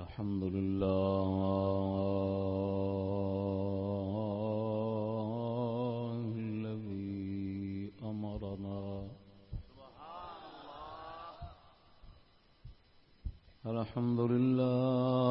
الحمد لله الذي أمرنا. الحمد لله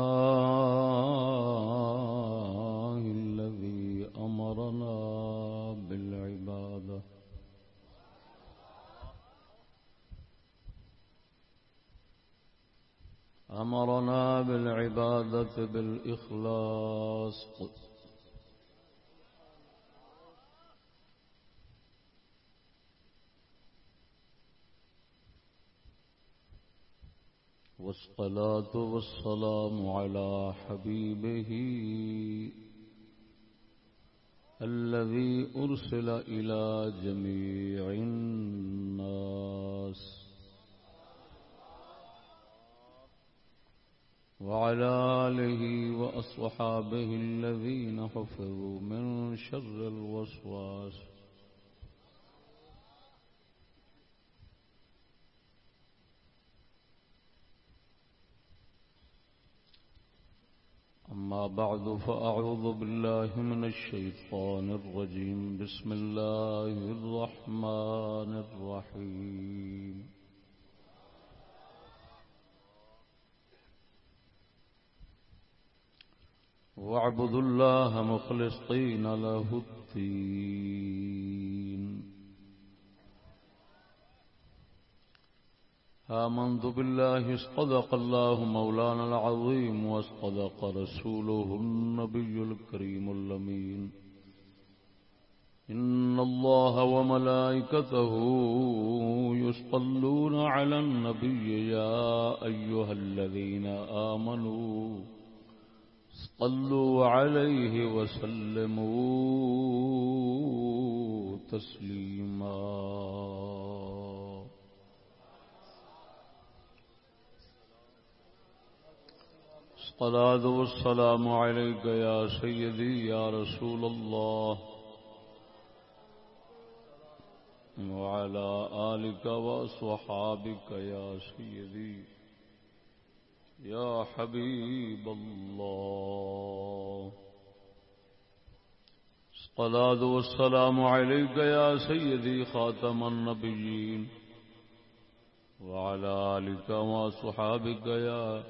بالعبادة بالإخلاص. والصلاة والسلام على حبيبه الذي أرسل إلى جميع وعلى آله وأصحابه الذين حفظوا من شر الوسواس. أما بعد فأعوذ بالله من الشيطان الرجيم. بسم الله الرحمن الرحيم. واعبدوا الله مخلصين له الدين. آمنت بالله اصطدق الله مولانا العظيم واصطدق رسوله النبي الكريم اللمين إن الله وملائكته يصطلون على النبي يا أيها الذين آمنوا صلوا عليه وسلموا تسليما. الصلاة والسلام عليك يا سيدي يا رسول الله. وعلى آلك وصحابك يا سيدي. يا حبيب الله. الصلاة والسلام عليك يا سيدي خاتم النبيين. وعلى آلك وصحابك يا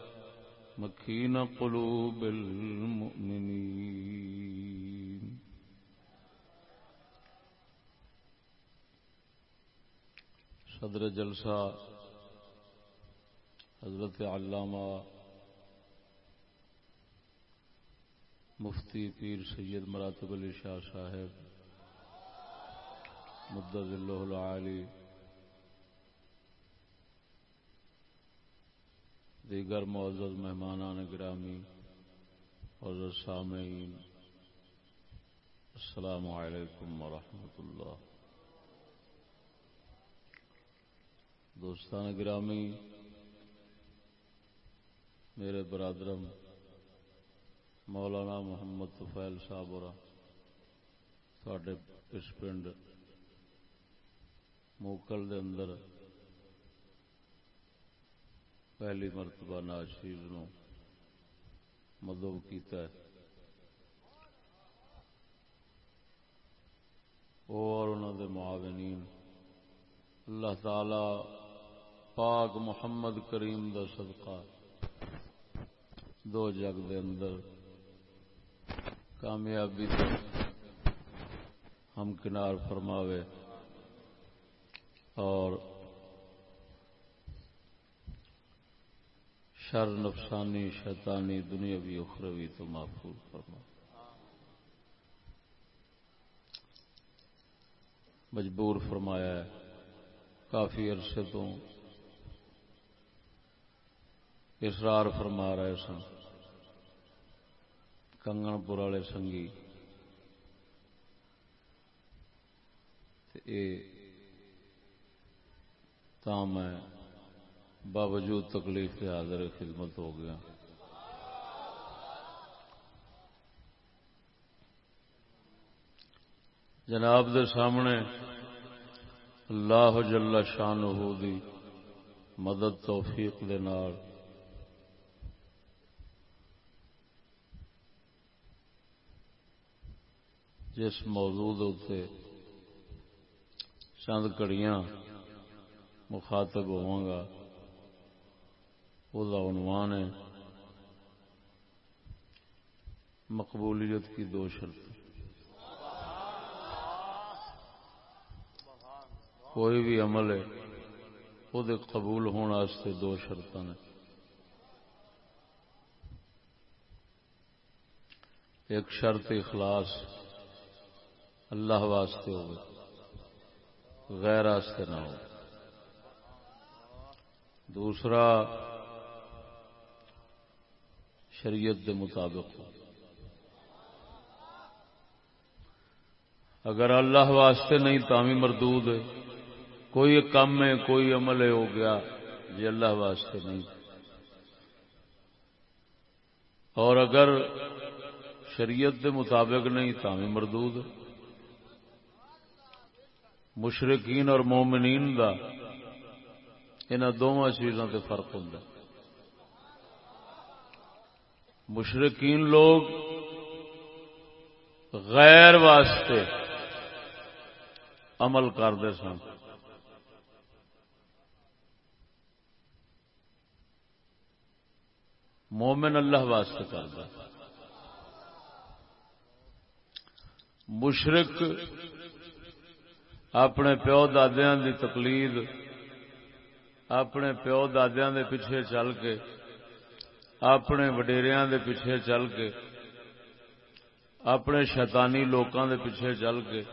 مكين قلوب المؤمنين. صدر جلسہ حضرت علامہ مفتی پیر سید مراتب علی شاہ صاحب مدد اللہ العالی، دیگر معزز مہمانان گرامی اور سامعین، السلام علیکم ورحمۃ اللہ۔ دوستان گرامی میرے برادرم، مولانا محمد طفیل صاحب اور تھوڑے اس پنڈ موکل دے اندر پہلی مرتبہ ناشیز نو مدعو کیتا ہے۔ اور انہوں دے معاونین، اللہ تعالی پاک محمد کریم دا صدقہ دو جگ دے اندر کامیابی ہم کنار فرماوے اور شر، نفسانی، شیطانی، دنیاوی، اخروی تو محفوظ فرما مجبور فرمایا ہے، کافی عرصے تو اسرار فرما رہے سن۔ کنگن پور والے سنگھی میں باوجود تکلیف کے حاضر خدمت ہو گیا جناب دے سامنے اللہ جل شان دی مدد توفیق دے نال جس موضوع اتنے چند کڑیاں مخاطب ہوا گا وہ عنوان ہے مقبولیت کی دو شرط کوئی بھی عمل ہے وہ قبول ہونے دو شرط نے۔ ایک شرط اخلاص اللہ واسطے ہو غیر واسطے نہ ہو۔ دوسرا، شریعت کے مطابق۔ ہو اگر اللہ واسطے نہیں تامی مردود ہے۔ کوئی کام ہے، کوئی عمل ہے، ہو گیا۔ یہ اللہ واسطے نہیں۔ اور اگر شریعت کے مطابق نہیں تامی مردود مشرقین اور مومنین دا ان دونوں چیزوں سے فرق ہوں مشرقین لوگ غیر واسطے عمل کرتے سن۔ مومن اللہ واسطے کرتا مشرق اپنے پیو دادیا کی تقلید، اپنے پیو دادیا کے پیچھے چل کے، اپنے وڈیریا کے پیچھے چل کے، اپنے شیطانی لوکاں دے پیچھے چل کے۔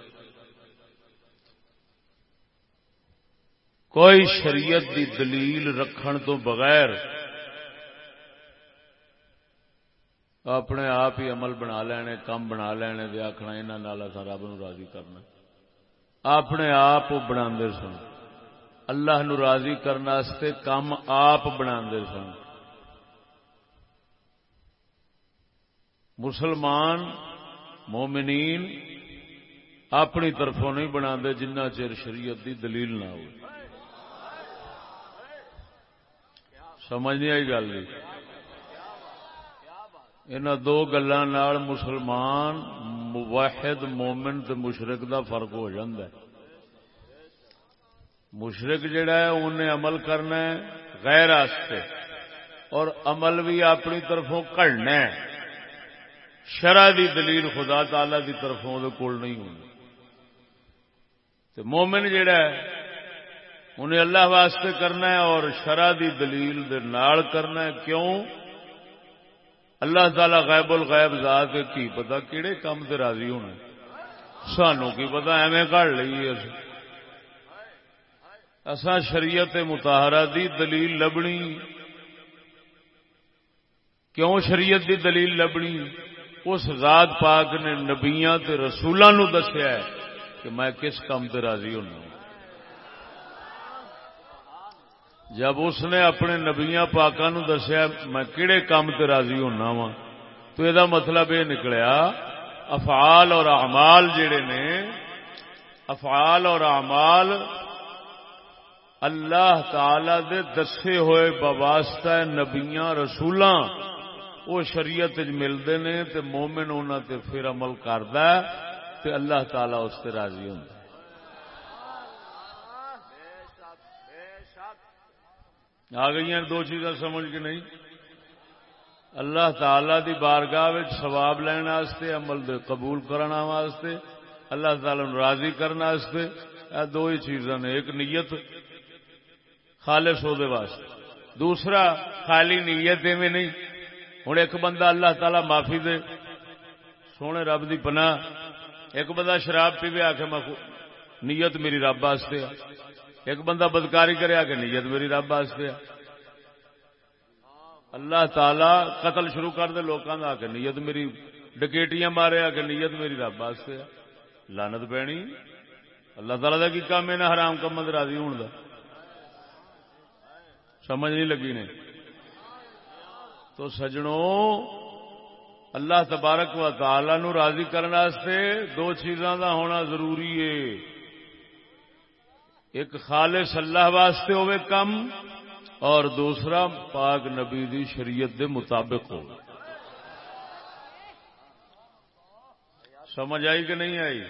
کوئی شریعت دی دلیل رکھن تو بغیر اپنے آپ ہی عمل بنا لینے کم بنا لینے دے آخنا یہاں رب نو راضی کرنا۔ اپنے آپ بنا سن۔ اللہ نو راضی کرنے کم آپ بنا سن۔ مسلمان، مومنین اپنی طرفوں نہیں بنا جنہ چر شریعت دی دلیل نہ ہو سمجھ نہیں آئی گل جی؟ ان دو گلوں مسلمان واحد مومن تے مشرق دا فرق ہو ہے۔ مشرق جڑا ہے، انہیں عمل کرنا ہے غیر آستے، اور عمل بھی اپنی طرفوں کڑنا ہے۔ شرع دی دلیل خدا تعالی دی طرفوں دے کول نہیں ہونی تے مومن جڑا ہے، انہیں اللہ واسطے کرنا ہے اور شرع دی دلیل دے نال کرنا ہے۔ کیوں؟ اللہ تعالی غیب الغیب ذات کی پتا کہڑے کام سے راضی ہونا سانو کی پتا ایویں کر لی اسا شریعت متحرہ دی دلیل لبنی۔ کیوں شریعت دی دلیل لبنی؟ اس ذات پاک نے نبیاں تے رسولوں نو دسیا ہے کہ میں کس کام تے راضی ہونا جب اس نے اپنے نبیاں پاکوں نو دسیا، میں کہڑے کام تے راضی ہونا وا تو یہ مطلب یہ نکلیا، افعال اور اعمال جڑے نے، افعال اور اعمال اللہ تعالی دے دسے ہوئے بواسطہ نبیاں رسولاں وہ شریعت ملتے نے تے مومن انہوں تے پھر عمل کرد اللہ تعالی اس سے راضی ہوں آ گئی دو چیزاں سمجھ کے نہیں۔ اللہ تعالی دی بارگاہ سواب لین واسطے، عمل دے قبول کرنا واسطے، اللہ تعالی راضی کرنے واسطے دو ہی چیزاں نے، ایک نیت خالص ہو دے واسطے۔ دوسرا، خالی نیت میں نہیں۔ ہوں ایک بندہ اللہ تعالی معافی دے، سونے رب دی پناہ، ایک بندہ شراب پیوے آ کے نیت میری رب واسطے ایک بندہ بدکاری کرے آ کے نیت میری رب واسطے اللہ تعالی قتل شروع کر دے لوگوں کا آ کے نیت میری، ڈکیٹیاں مارے آ کے نیت میری رب واسطے لانت پینی اللہ تعالی کا کی کام ہے؟ حرام کم راضی ہونے کا سمجھ نہیں لگی نے۔ تو سجنوں، اللہ تبارک و تعالی نو راضی کرنے دو چیزاں دا ہونا ضروری ہے۔ ایک خالص اللہ واسطے ہوئے کم اور دوسرا پاک نبی دی شریعت دے مطابق ہو۔ سمجھ آئی کہ نہیں آئی؟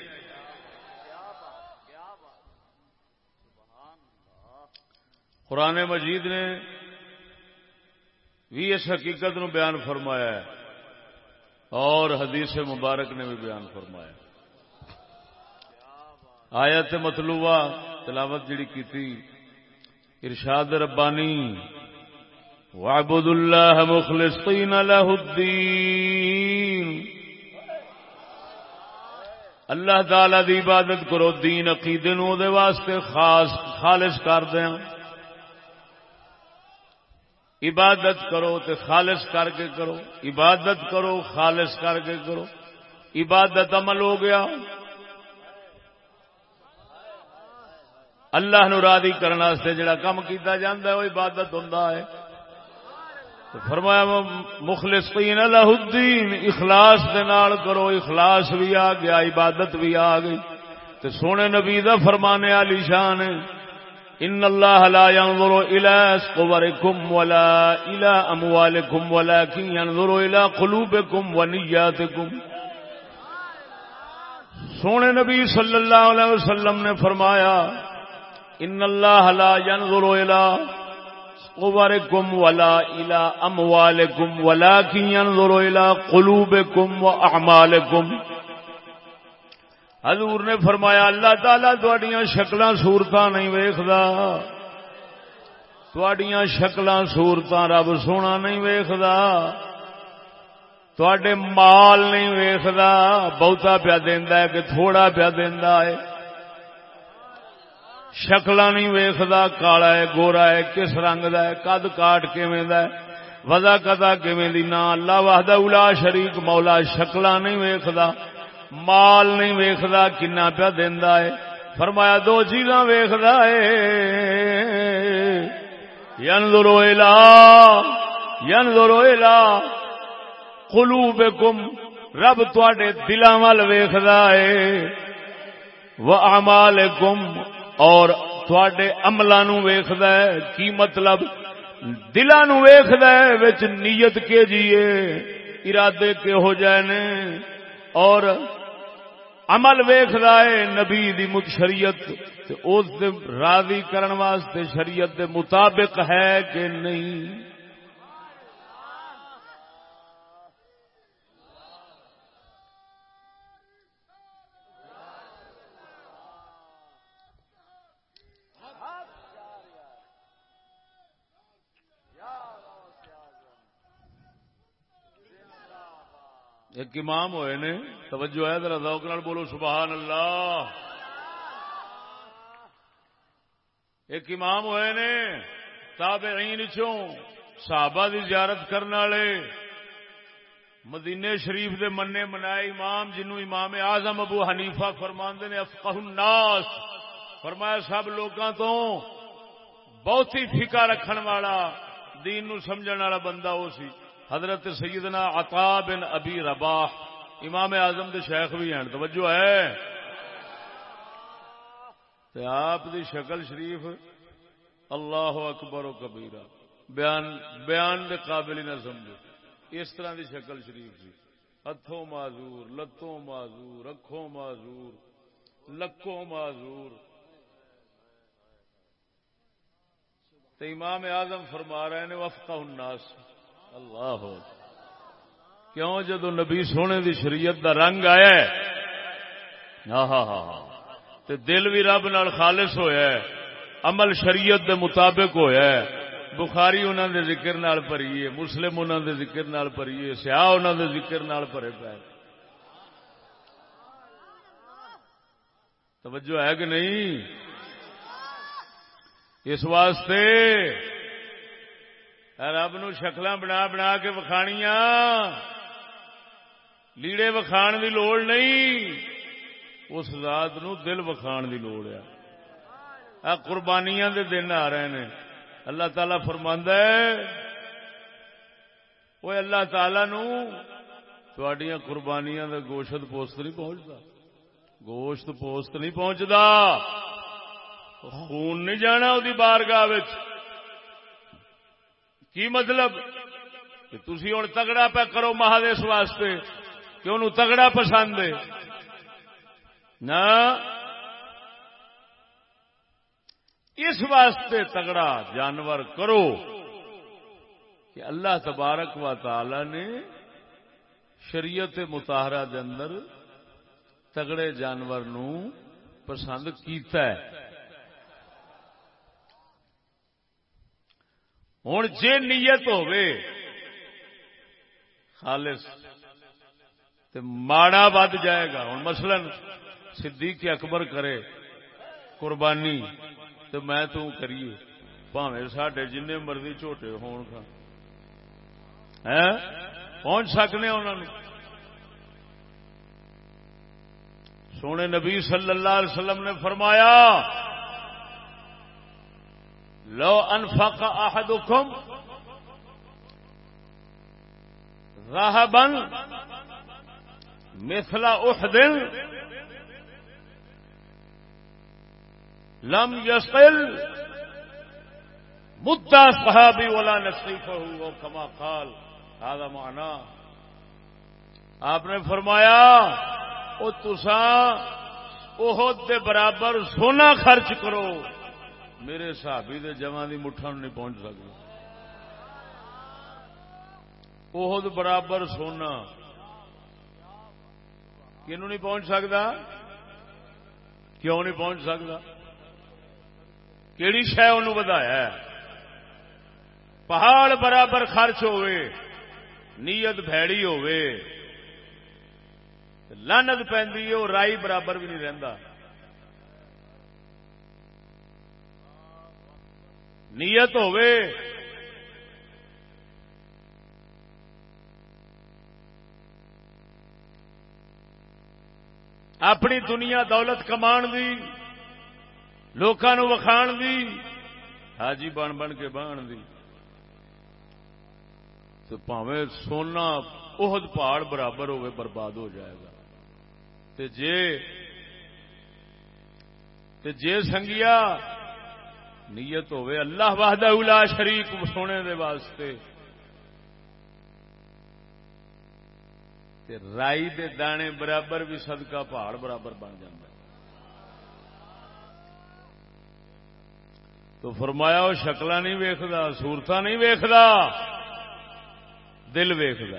قرآن مجید نے بھی اس حقیقت نو بیان فرمایا ہے اور حدیث مبارک نے بھی بیان فرمایا آیت مطلوبہ تلاوت جڑی کی تھی ارشاد ربانی وعبد اللہ مخلصین له الدین اللہ تعالی دی عبادت کرو، دین، عقیدے نو دے واسطے خاص، خالص کر دیا۔ عبادت کرو تے خالص کر کے کرو، عبادت کرو، خالص کر کے کرو۔ عبادت عمل ہو گیا۔ اللہ نو راضی کرنے جڑا کام کیتا جاندہ ہے، وہ عبادت ہوں فرمایا مخلص پین اللہ الدین، اخلاص دے نال کرو، اخلاص بھی آ گیا، عبادت بھی آ گئی۔ تے سونے نبی دا فرمانے علی شان ان اللہ لا ينظر الى صوركم ولا الى اموالكم ولكن ينظر الى قلوبكم ونياتكم سونے نبی صلی اللہ علیہ وسلم نے فرمایا ان اللہ لا ينظر الى صوركم ولا الى اموالكم ولكن ينظر الى قلوبكم واعمالكم حضور نے فرمایا، اللہ تعالیٰ تھوڑیاں شکل سورت نہیں ویختا تھوڑیاں شکل سورت رب سونا نہیں ویختا تھوڑے مال نہیں ویختا بہتا پیا دینا ہے کہ تھوڑا پیا دینا ہے۔ شکل نہیں ویختا کالا ہے، گورا ہے، کس رنگ دا ہے کد کاٹ کیویں دا ہے وزا کدا کیویں دی نہ اللہ وحدہ الا شریک مولا شکل نہیں ویختا مال نہیں ویختا کنا پیا دینا ہے۔ فرمایا، دو چیزاں ویختا ہے۔ ین درو لا ین درو رب تے دلان وال ویختا ہے۔ وہ امال گم اور تھوڑے عملوں نو کی مطلب؟ دلان ویخد ہے نیت کے جیے ارادے کے ہو جائے نے۔ اور عمل ویخ ہے نبی دی مت شریعت اس راضی کرن واسطے شریعت دے مطابق ہے کہ نہیں؟ ایک امام ہوئے نے، توجہ ہے، ذرا ذوق نال بولو سبحان اللہ ایک امام ہوئے نے، تابعین چوں صحابہ دی زیارت کرنے والے۔ مدینے شریف دے مننے منائے امام، جنوں امام اعظم ابو حنیفہ فرماندے نے افقہ الناس۔ فرمایا، سب لوگاں تو بہت ہی فکا رکھن والا، دین نو سمجھن والا بندہ وہ سی۔ حضرت سیدنا عطا بن ابی رباح، امام اعظم دے شیخ بھی ہیں۔ توجہ ہے؟ آپ دی شکل شریف اللہ اکبر و کبیرہ۔ بیان بیان دے قابل نہ سمجھو۔ اس طرح دی شکل شریف سی ہتھوں معذور، لتوں معذور، اکھوں معذور، لکوں معذور۔ تو امام اعظم فرما رہے ہیں، وفقہ الناس۔ اللہ کیوں؟ جدو نبی سونے دی شریعت دا رنگ آیا ہے۔ ہاں ہاں ہاں تے دل بھی رب نال خالص ہویا ہے۔ عمل شریعت دے مطابق ہویا ہے۔ بخاری انہوں دے ذکر نال ہے مسلم انہوں دے ذکر نال ہے سیاح انہوں دے ذکر نال پے پے۔ توجہ ہے کہ نہیں؟ اس واسطے رب نو شکل بنا بنا کے وکھانیاں۔ لیڑے وکھان دی لوڑ نہیں، اس ذات نو دل وکھان دی لوڑ ہے۔ قربانیاں دے دن آ رہے ہیں اللہ تعالی فرماندہ ہے وہ اللہ تعالی نو تھوڑیاں قربانیاں دے گوشت پوست نہیں پہنچتا گوشت پوست نہیں پہنچتا خون نہیں جانا وہ بارگاہ کی مطلب؟ کہ تھی ہوں تگڑا پہ کرو مہادیش واسطے، کہ انہوں تگڑا پسند ہے۔ نہ۔ اس واسطے تگڑا جانور کرو کہ اللہ تبارک و تعالی نے شریعت متحرہ دے اندر تگڑے جانور نو پسند کیتا ہے۔ ہوں جی نیت خالص تو ماڑا ود جائے گا۔ ہوں مثلا صدیق اکبر کرے، قربانی تو میں تو کریے۔ پاوے سڈے جن مرضی جھوٹے ہون پہنچ سکنے انہوں سونے نبی صلی اللہ علیہ وسلم نے فرمایا لو انفق احدكم ذهبا مثل احد لم يسقل مدة صحابي ولا نصيفه وكما قال، هذا معنى آپ نے فرمایا وہ تسا دے برابر سونا خرچ کرو۔ میرے سابی دے جمع دی مٹھا نہیں پہنچ سکتا وہ برابر سونا۔ کنو نہیں پہنچ سکتا کیوں نہیں پہنچ سکتا کہڑی شہ ان بدایا پہاڑ برابر خرچ ہوئے، نیت بھڑی ہوئے لانت پہ رائی برابر بھی نہیں رہتا نیت ہوے اپنی دنیا دولت کمان دی، لوکاں وکھان دی، حاجی بن بن کے بان دی۔ تو پاوے سونا اہد پہاڑ برابر ہوئے، برباد ہو جائے گا۔ تے جے تے جے سنگیا نیت ہوے اللہ وحدہ اولا شریک سونے دے واسطے۔ تے رائی دے دانے برابر بھی صدقہ پہاڑ برابر بن جاتا تو فرمایا وہ شکل نہیں ویکھدا سورت نہیں ویکھدا، دل ویکد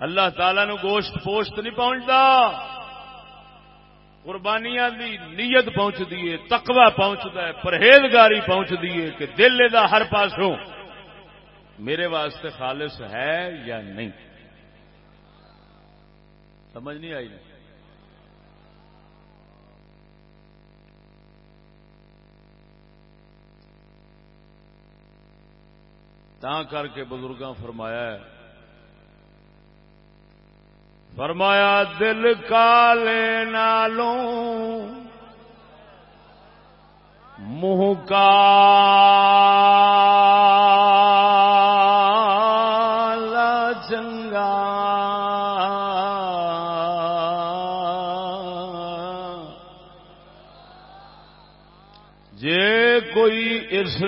اللہ تعالی نو گوشت پوشت نہیں پہنچتا قربانیاں دی نیت پہنچتی ہے تقوی پہنچتا ہے، پرہیزگاری پہنچتی ہے کہ دل دا ہر پاسوں میرے واسطے خالص ہے یا نہیں؟ سمجھ نہیں آئی؟ تا کر کے بزرگاں فرمایا ہے فرمایا دل کالے نالوں منہ کا چنگا جے کوئی اس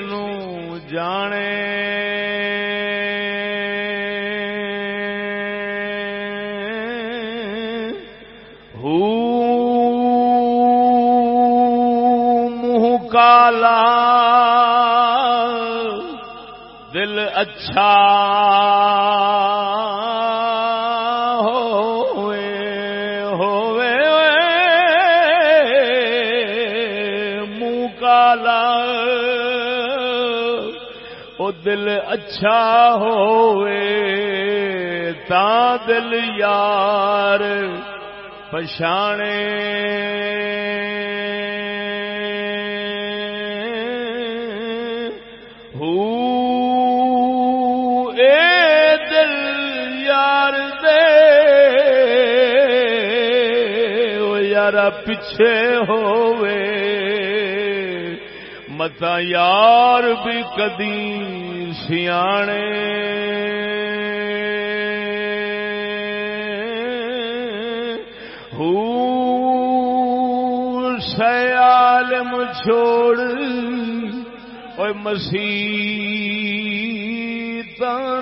جانے اچھا ہوئے ہوئے منہ کالا دل اچھا ہوئے تا دل یار پچھانے پچھے ہوئے۔ متا یار بھی کدی سیانے۔ سیال چھوڑ۔ اور مسیح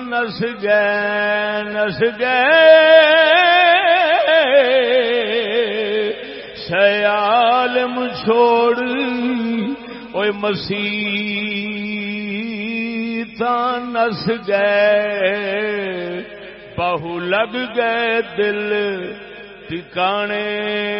نس گئے نس گئے۔ سیالم چھوڑ اوے مسیح نس گئے بہو لگ گئے دل ٹکانے۔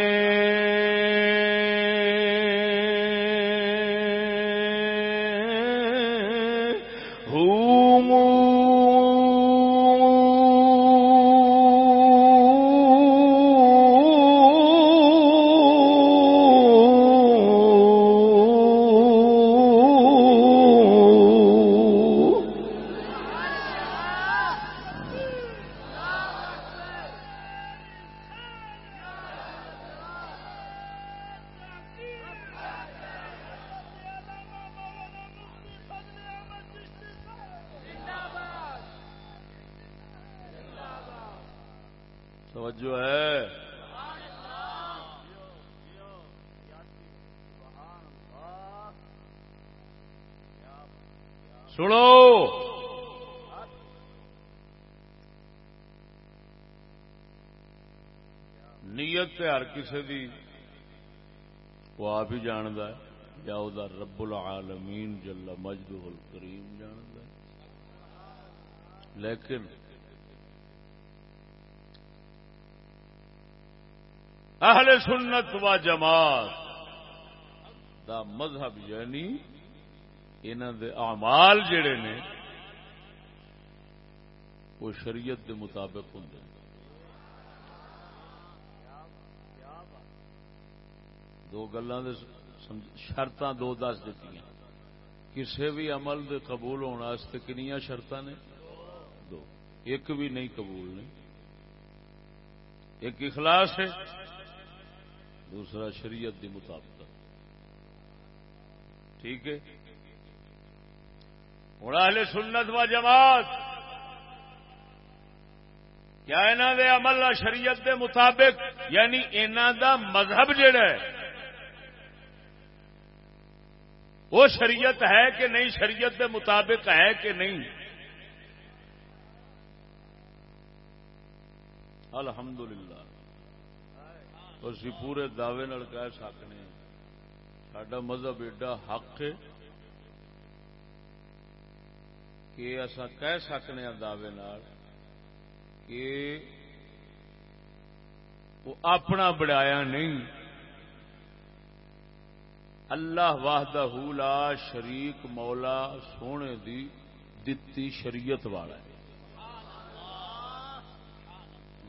نیت ہر کسی دی وہ آپ ہی جاند یا وہ رب العالمین جل مجد الکریم جاند لیکن اہل سنت و جماعت دا مذہب یعنی انہوں دے اعمال جڑے نے، وہ شریعت دے مطابق ہوں دو گلا شرط دو دس دیتی کسی بھی عمل دے قبول ہونے کنیا شرط نے؟ دو۔ ایک بھی نہیں قبول نہیں ایک اخلاص ہے، دوسرا شریعت دی مطابق ٹھیک ہے؟ ہوں اہل سنت و جماعت کیا انہوں دے عمل شریعت دے مطابق یعنی انہوں دا مذہب جڑا ہے وہ شریعت ہے کہ نہیں شریعت کے مطابق ہے کہ نہیں الحمد للہ اسی پورے دعوے کہہ سکنے سڈا مذہب ایڈا حق ہے کہ اصا کہہ سکنے ہاں دعوے کہ وہ اپنا بڑایا نہیں۔ اللہ واہدہ لا شریک مولا سونے دی دتی شریعت والا ہے۔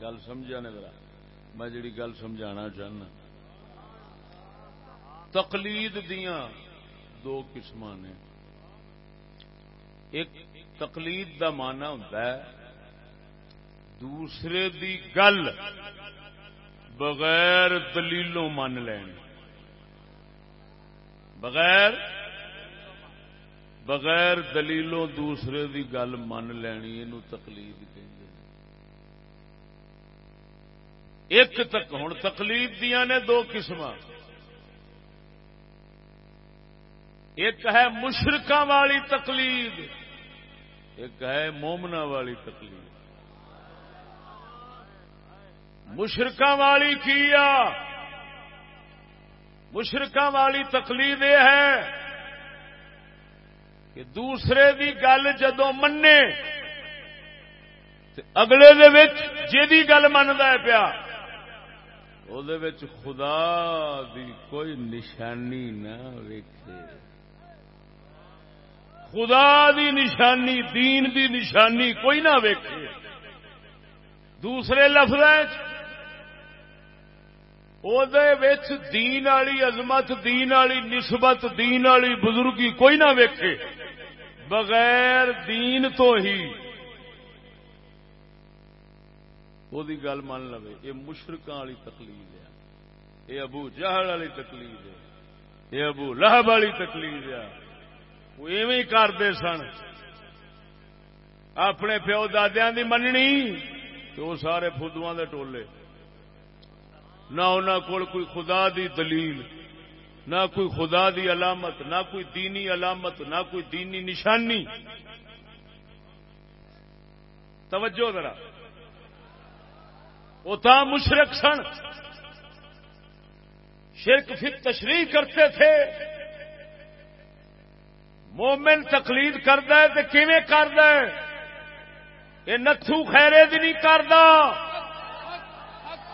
گل سمجھا نے میں جڑی گل سمجھانا چاہنا۔ تقلید دیا دو قسم نے۔ ایک تقلید دا مانا ہوں دوسرے دی گل بغیر دلیلوں من لین۔ بغیر بغیر دلیلوں دوسرے دی گل من لینی یہ تکلیف ایک تک ہوں تکلیف دیا نے دو قسم ایک ہے مشرق والی تکلیف ایک ہے مومنا والی تکلیف مشرق والی کیا مشرق والی تقلید یہ ہے کہ دوسرے دی گل جدو منے اگلے جی گل منتا ہے پیا وہ خدا دی کوئی نشانی نہ ویکھے۔ خدا دی نشانی، دین دی نشانی کوئی نہ ویکھے۔ دوسرے لفظ دین والی عظمت، دین والی نسبت، دین والی بزرگی کوئی نہ ویکھے۔ بغیر دین تو ہی وہ گل من لو یہ مشرق والی تکلیف ہے۔ یہ ابو جہل والی تکلیف ہے۔ یہ ابو لہب والی تکلیف ہے۔ وہ ایویں کرتے سن۔ اپنے پیو دادیا کی مننی تو وہ سارے فدو دے ٹولے۔ نہ انہوں کو کوئی خدا دی دلیل، نہ کوئی خدا دی علامت، نہ کوئی دینی علامت، نہ کوئی دینی نشانی۔ توجہ ذرا۔ وہ تا مشرق سن۔ شرک پھر تشریح کرتے تھے۔ مومن تقلید کرد تو کیویں کرد یہ نتھو خیرے دی نہیں کرتا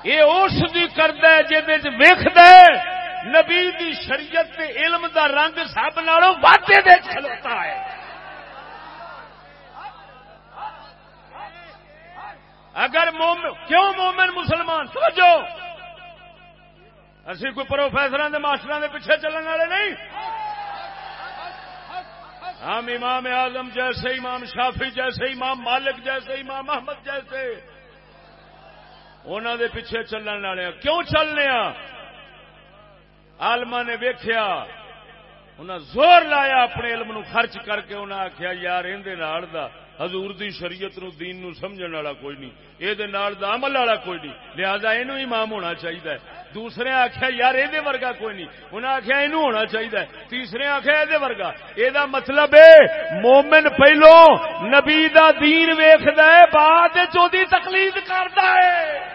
یہ اس دی کرد ویخد نبی دی شریعت تے علم دا رنگ سب نالوں واٹے دے کھلوتا ہے۔ اگر مومن کیوں مومن مسلمان؟ سمجھو۔ اسی کوئی پروفیسر ماسٹر دے پیچھے چلنے والے نہیں۔ ہم امام اعظم جیسے امام شافی جیسے امام مالک جیسے امام احمد جیسے انہوں دے پیچھے چلن والے کیوں چلنے آلما نے ویخیا انہیں زور لایا اپنے علم نو خرچ کر کے انہیں آخیا یار اندر حضور دی شریعت نو دین نو سمجھن والا کوئی نہیں۔ یہ عمل والا کوئی نہیں۔ لہذا یہ امام ہونا چاہیے دوسرے آخیا یار یہ ورگا کوئی نہیں۔ انہیں آخیا یہ ہونا چاہیے تیسرے آخیا یہ ورگا۔ یہ مطلب ہے مومن پہلو نبی دا دین ویخد بعد چوی تکلیف کرتا ہے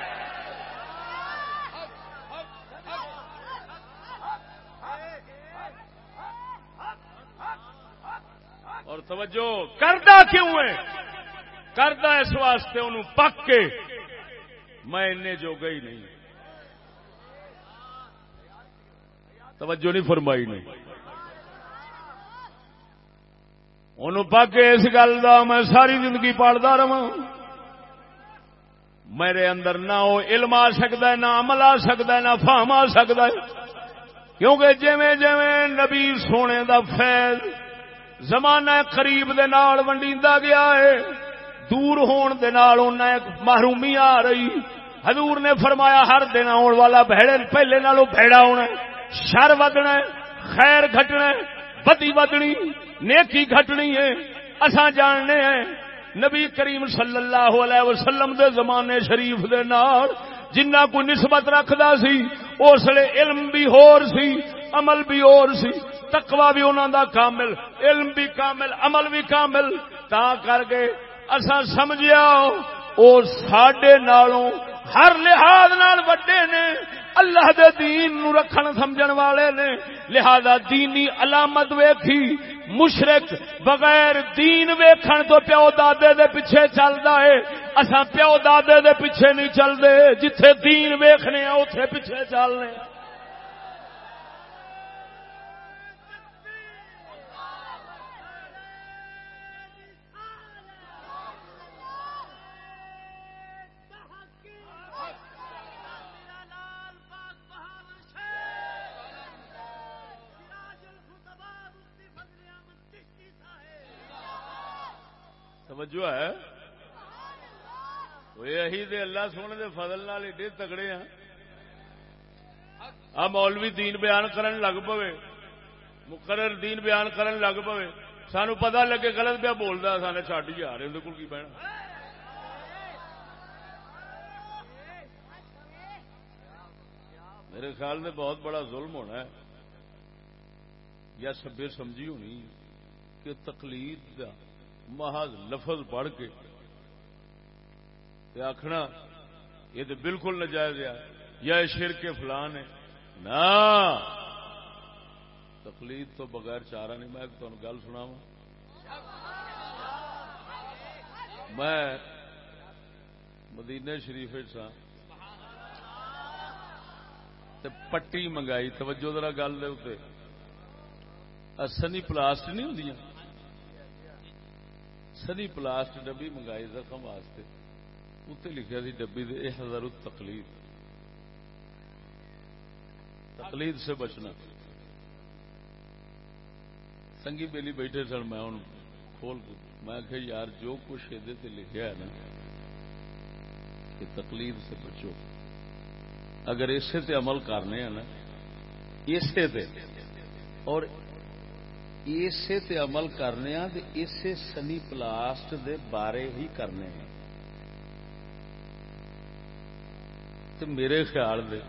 اور توجہ کردہ کیوں ہے؟ کردہ اس واسطے انہوں پک کے میں جو گئی نہیں۔ توجہ نہیں فرمائی نہیں انہوں پک اس گل کا میں ساری زندگی پالتا رہا میرے اندر نہ وہ علم آ سکتا ہے، نہ عمل آ سکتا ہے، نہ فام آ سکتا ہے۔ کیونکہ جویں جویں نبی سونے دا فیض زمانہ قریب دے نال ونڈیدا گیا ہے۔ دور ہون دے نال ایک محرومی آ رہی۔ حضور نے فرمایا، ہر دن آن والا بھڑے پہلے نالوں بھڑا ہونا شر ودنا خیر گھٹنا بدی ودنی، نیکی گھٹنی ہے۔ اساں جاننے ہیں، نبی کریم صلی اللہ علیہ وسلم دے زمانے شریف دے نال جنہ کو نسبت رکھدا سی، اس لیے علم بھی ہور سی۔ عمل بھی اور سی، تقوی بھی انہوں دا کامل، علم بھی کامل، عمل بھی کامل۔ تا کر کے اصا سمجھیا وہ سڈے نالوں ہر لحاظ نال وڈے نے، اللہ دے دین نو رکھن سمجھن والے نے۔ لہذا دینی علامت ویکھی مشرق بغیر دین ویکھن تو پیو دادے دے پیچھے چلدا ہے۔ اساں پیو دادے دے پیچھے نہیں چلدے، جتھے دین ویکھنے اوتھے پیچھے چلنے۔ توجہ ہے۔ یہی دے اللہ سونے دے فضل نال ایڈے تگڑے ہیں۔ آ مولوی دین بیان کرن لگ پوے۔ مقرر دین بیان کرن لگ پوے۔ سانو پتا لگے غلط پیا بولتا سانے چڈ ہی آ رہے اندر کی بہنا میرے خیال میں بہت بڑا ظلم ہونا ہے۔ یا سبے سمجھی ہونی کہ تقلید کا محض لفظ پڑھ کے آخنا یہ تو بالکل نجائز ہے۔ یا شیر کے فلان ہے۔ نہ۔ تقلید تو بغیر چارہ نہیں، میں تمہیں گل سنا میں مدینے شریف سا پٹی منگائی، توجہ ذرا گل دے سنی پلاسٹ نہیں ہوں سنی پلاسٹ ڈبی منگائی زخم واسطے۔ اتنے لکھا سی ڈبی دے ہزار تقلید۔ تقلید سے بچنا۔ سنگی بیلی بیٹھے سن، میں ہوں کھول میں کہ یار، جو کچھ یہ لکھا ہے نا، کہ تقلید سے بچو۔ اگر اسے تے عمل کرنے ہیں نا، اسے تے۔ اور اسے تے عمل کرنے ہاں تے اسے سنی پلاسٹ دے بارے ہی کرنے ہیں تو میرے خیال دے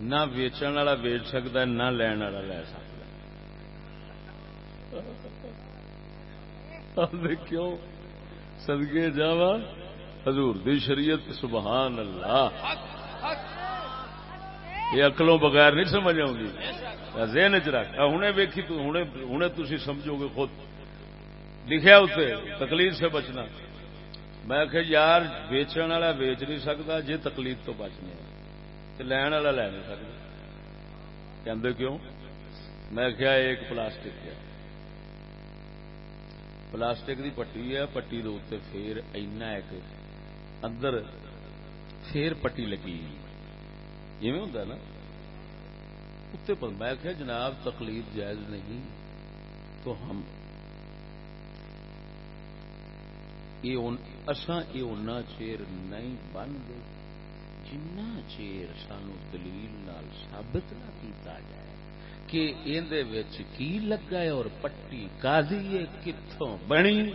نہ ویچن والا ویچ سکتا ہے، نہ لین والا لے سکتا کیوں؟ سدگے جاوا حضور دی شریعت، سبحان اللہ۔ یہ اکلوں بغیر نہیں سمجھ آؤں گی ذہن چ رکھ۔ ہوں ویکھی ہوں تھی سمجھو گے خود۔ لکھیا اتنے تکلیف سے بچنا۔ میں کہ یار ویچن والا ویچ نہیں سکتا جی تکلیف تو بچنے لین والا لے نہیں سکتا کہ کیوں؟ میں کیا ایک پلاسٹک ہے۔ پلاسٹک دی پٹی ہے، پٹی دے اتنے پھر اینا ایک اندر پھر پٹی لگی ایویں ہوں نا؟ اتنے پر میں کہ جناب تکلیف جائز نہیں۔ تو ہم اساں یہ اُنہ چیر نہیں بن گئے۔ جنا چیر سانو دلیل نال ثابت نہ کیتا جائے کہ اندر کی لگا ہے اور پٹی کازی کتوں بنی؟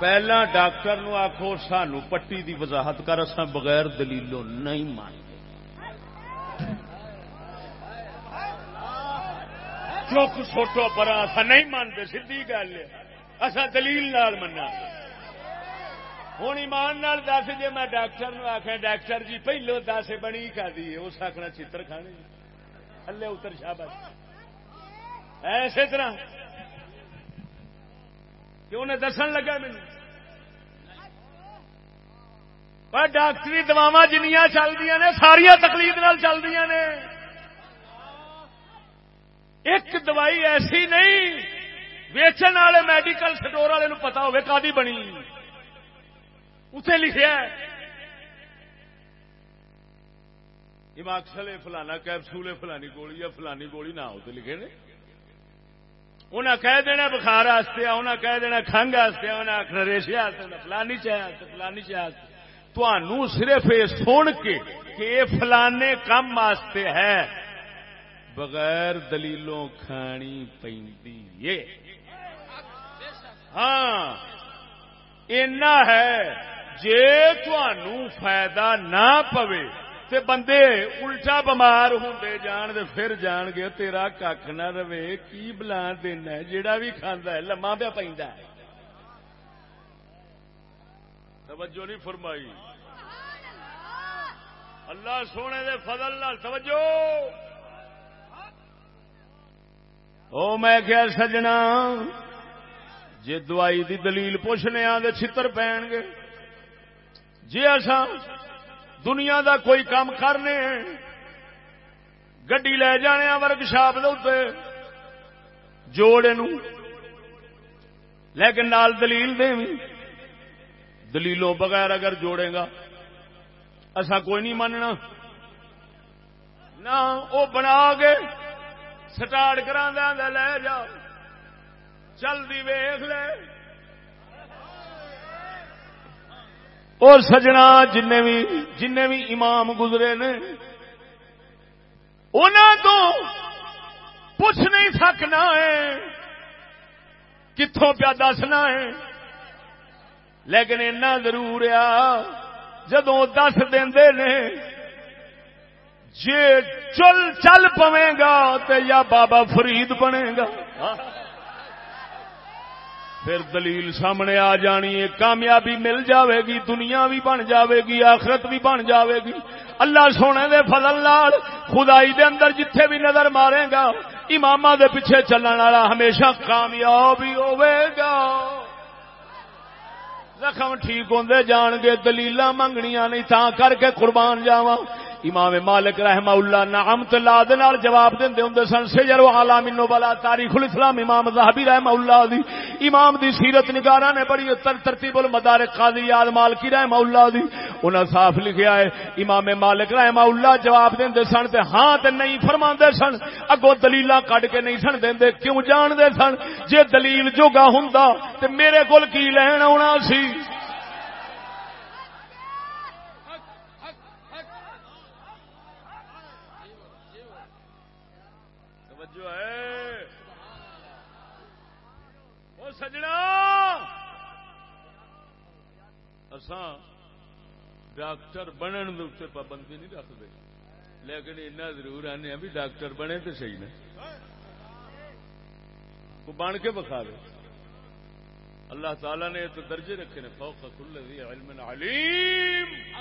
پہلا ڈاکٹر نو آخو سانو پٹی دی وضاحت کر اصا بغیر دلیلوں نہیں مانتے۔ چوک سوٹو پر اصا نہیں مانتے سی گل اصا دلیل نال منا ہوں ایمان نال دس جی میں ڈاکٹر نو ڈاکٹر جی پہلو دس بنی کا دی اس آخنا چتر کھانے۔ تھلے اتر شاہ ایسے طرح۔ کہ انہیں دسن لگا مجھے پر ڈاکٹری دوا جنیاں چلدی نے ساریا تکلیف چل دیا نے۔ ایک دوائی ایسی نہیں، ویچن والے میڈیکل سٹور والے پتا ہوے کا بنی۔ اتنے لکھا اماکسل فلانا کیپسول فلانی گولی یا فلانی گولی نہ ہوتے لکھے نے۔ انہیں کہہ دینا بخار آستے انہیں کہہ دینا کنگ آستے انہیں آخر ریشیا فلانی چاہ فلانی چاہ تو صرف یہ سن کے کہ یہ فلانے کم واسطے ہے بغیر دلیلوں کھانی پی ہاں اینا ہے، جے فائدہ نہ پوے تے بندے الٹا بمار ہوں جان دے پھر جان گے تیرا کھ نہ رہے، کی بلا دینا جیڑا بھی کھانا ہے لما پیا پہ توجہ نہیں فرمائی۔ اللہ سونے دے فضل نال توجہ۔ او میں کیا سجنا جی دوائی دی دلیل پوچھنے آدھے چھتر پہن گے۔ جی ایسا دنیا دا کوئی کام کرنے گڈی لے جانے ورک شاپ دے جوڑے نو لیکن نال دلیل دے دلیلوں بغیر اگر جوڑے گا ایسا کوئی نہیں مننا نہ وہ بنا گے۔ سٹارٹ کرا لے جا۔ چلتی ویخ لے۔ اور سجنا جن بھی جن بھی امام گزرے نے انہوں تو پوچھ نہیں سکنا ہے۔ کتوں پیا دسنا ہے۔ لیکن اینا ضرور آ جدو دس دے نے جی چل چل پوے گا تو یا بابا فرید بنے گا۔ پھر دلیل سامنے آ جانی ہے، کامیابی مل جاوے گی، دنیا بھی بن جاوے گی، آخرت بھی بن جاوے گی۔ اللہ سونے دے فضل لال خدائی دے اندر جتھے بھی نظر مارے گا امام دے پیچھے چلن والا ہمیشہ کامیاب ہی ہوے گا۔ زخم ٹھیک ہوندے جان گے دلیل منگنیاں نہیں تا کر کے قربان جاواں۔ امام مالک رحمہ اللہ نعم تلا نال جواب دیندے ہوندے سن، سجر و عالم بلا تاریخ الاسلام امام ذہبی رحمہ اللہ دی، امام دی سیرت نگاراں نے بڑی تر ترتیب المدارک قاضی یاد مالکی رحمہ اللہ دی۔ انہاں صاف لکھیا ہے، امام مالک رحمہ اللہ جواب دیندے سن تے ہاں تے نہیں فرماندے سن۔ اگوں دلیلاں کڈ کے نہیں سن دیندے، کیوں جان دے سن؟ جے دلیل جوگا ہوندا تے میرے کول کی لین آنا سی؟ ڈاکٹر بننے پابندی نہیں رکھتے۔ لیکن اتنا ضرور آنے ہاں بھی ڈاکٹر بنے تو صحیح نے۔ بن کے بخا دے۔ اللہ تعالی نے تو درجے رکھے نے، فوق کل علم علیم۔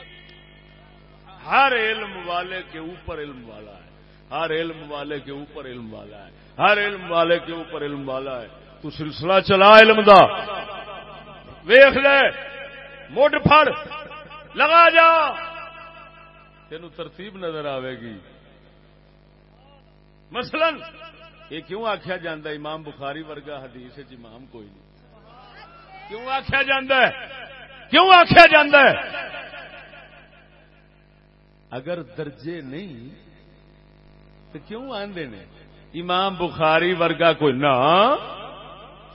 ہر علم والے کے اوپر علم والا ہے۔ ہر علم والے کے اوپر علم والا ہے۔ ہر علم والے کے اوپر علم والا ہے۔ تو سلسلہ چلا علم دا۔ ویخ لے، مڈ پھڑ، لگا جا۔ تین ترتیب نظر آئے گی۔ مثلا، یہ کیوں آخیا جا امام بخاری ورگا حدیث امام کوئی نہیں۔ کیوں آخیا جا کیوں آخیا جا اگر درجے نہیں، تو کیوں آدھے نے؟ امام بخاری ورگا کوئی نہ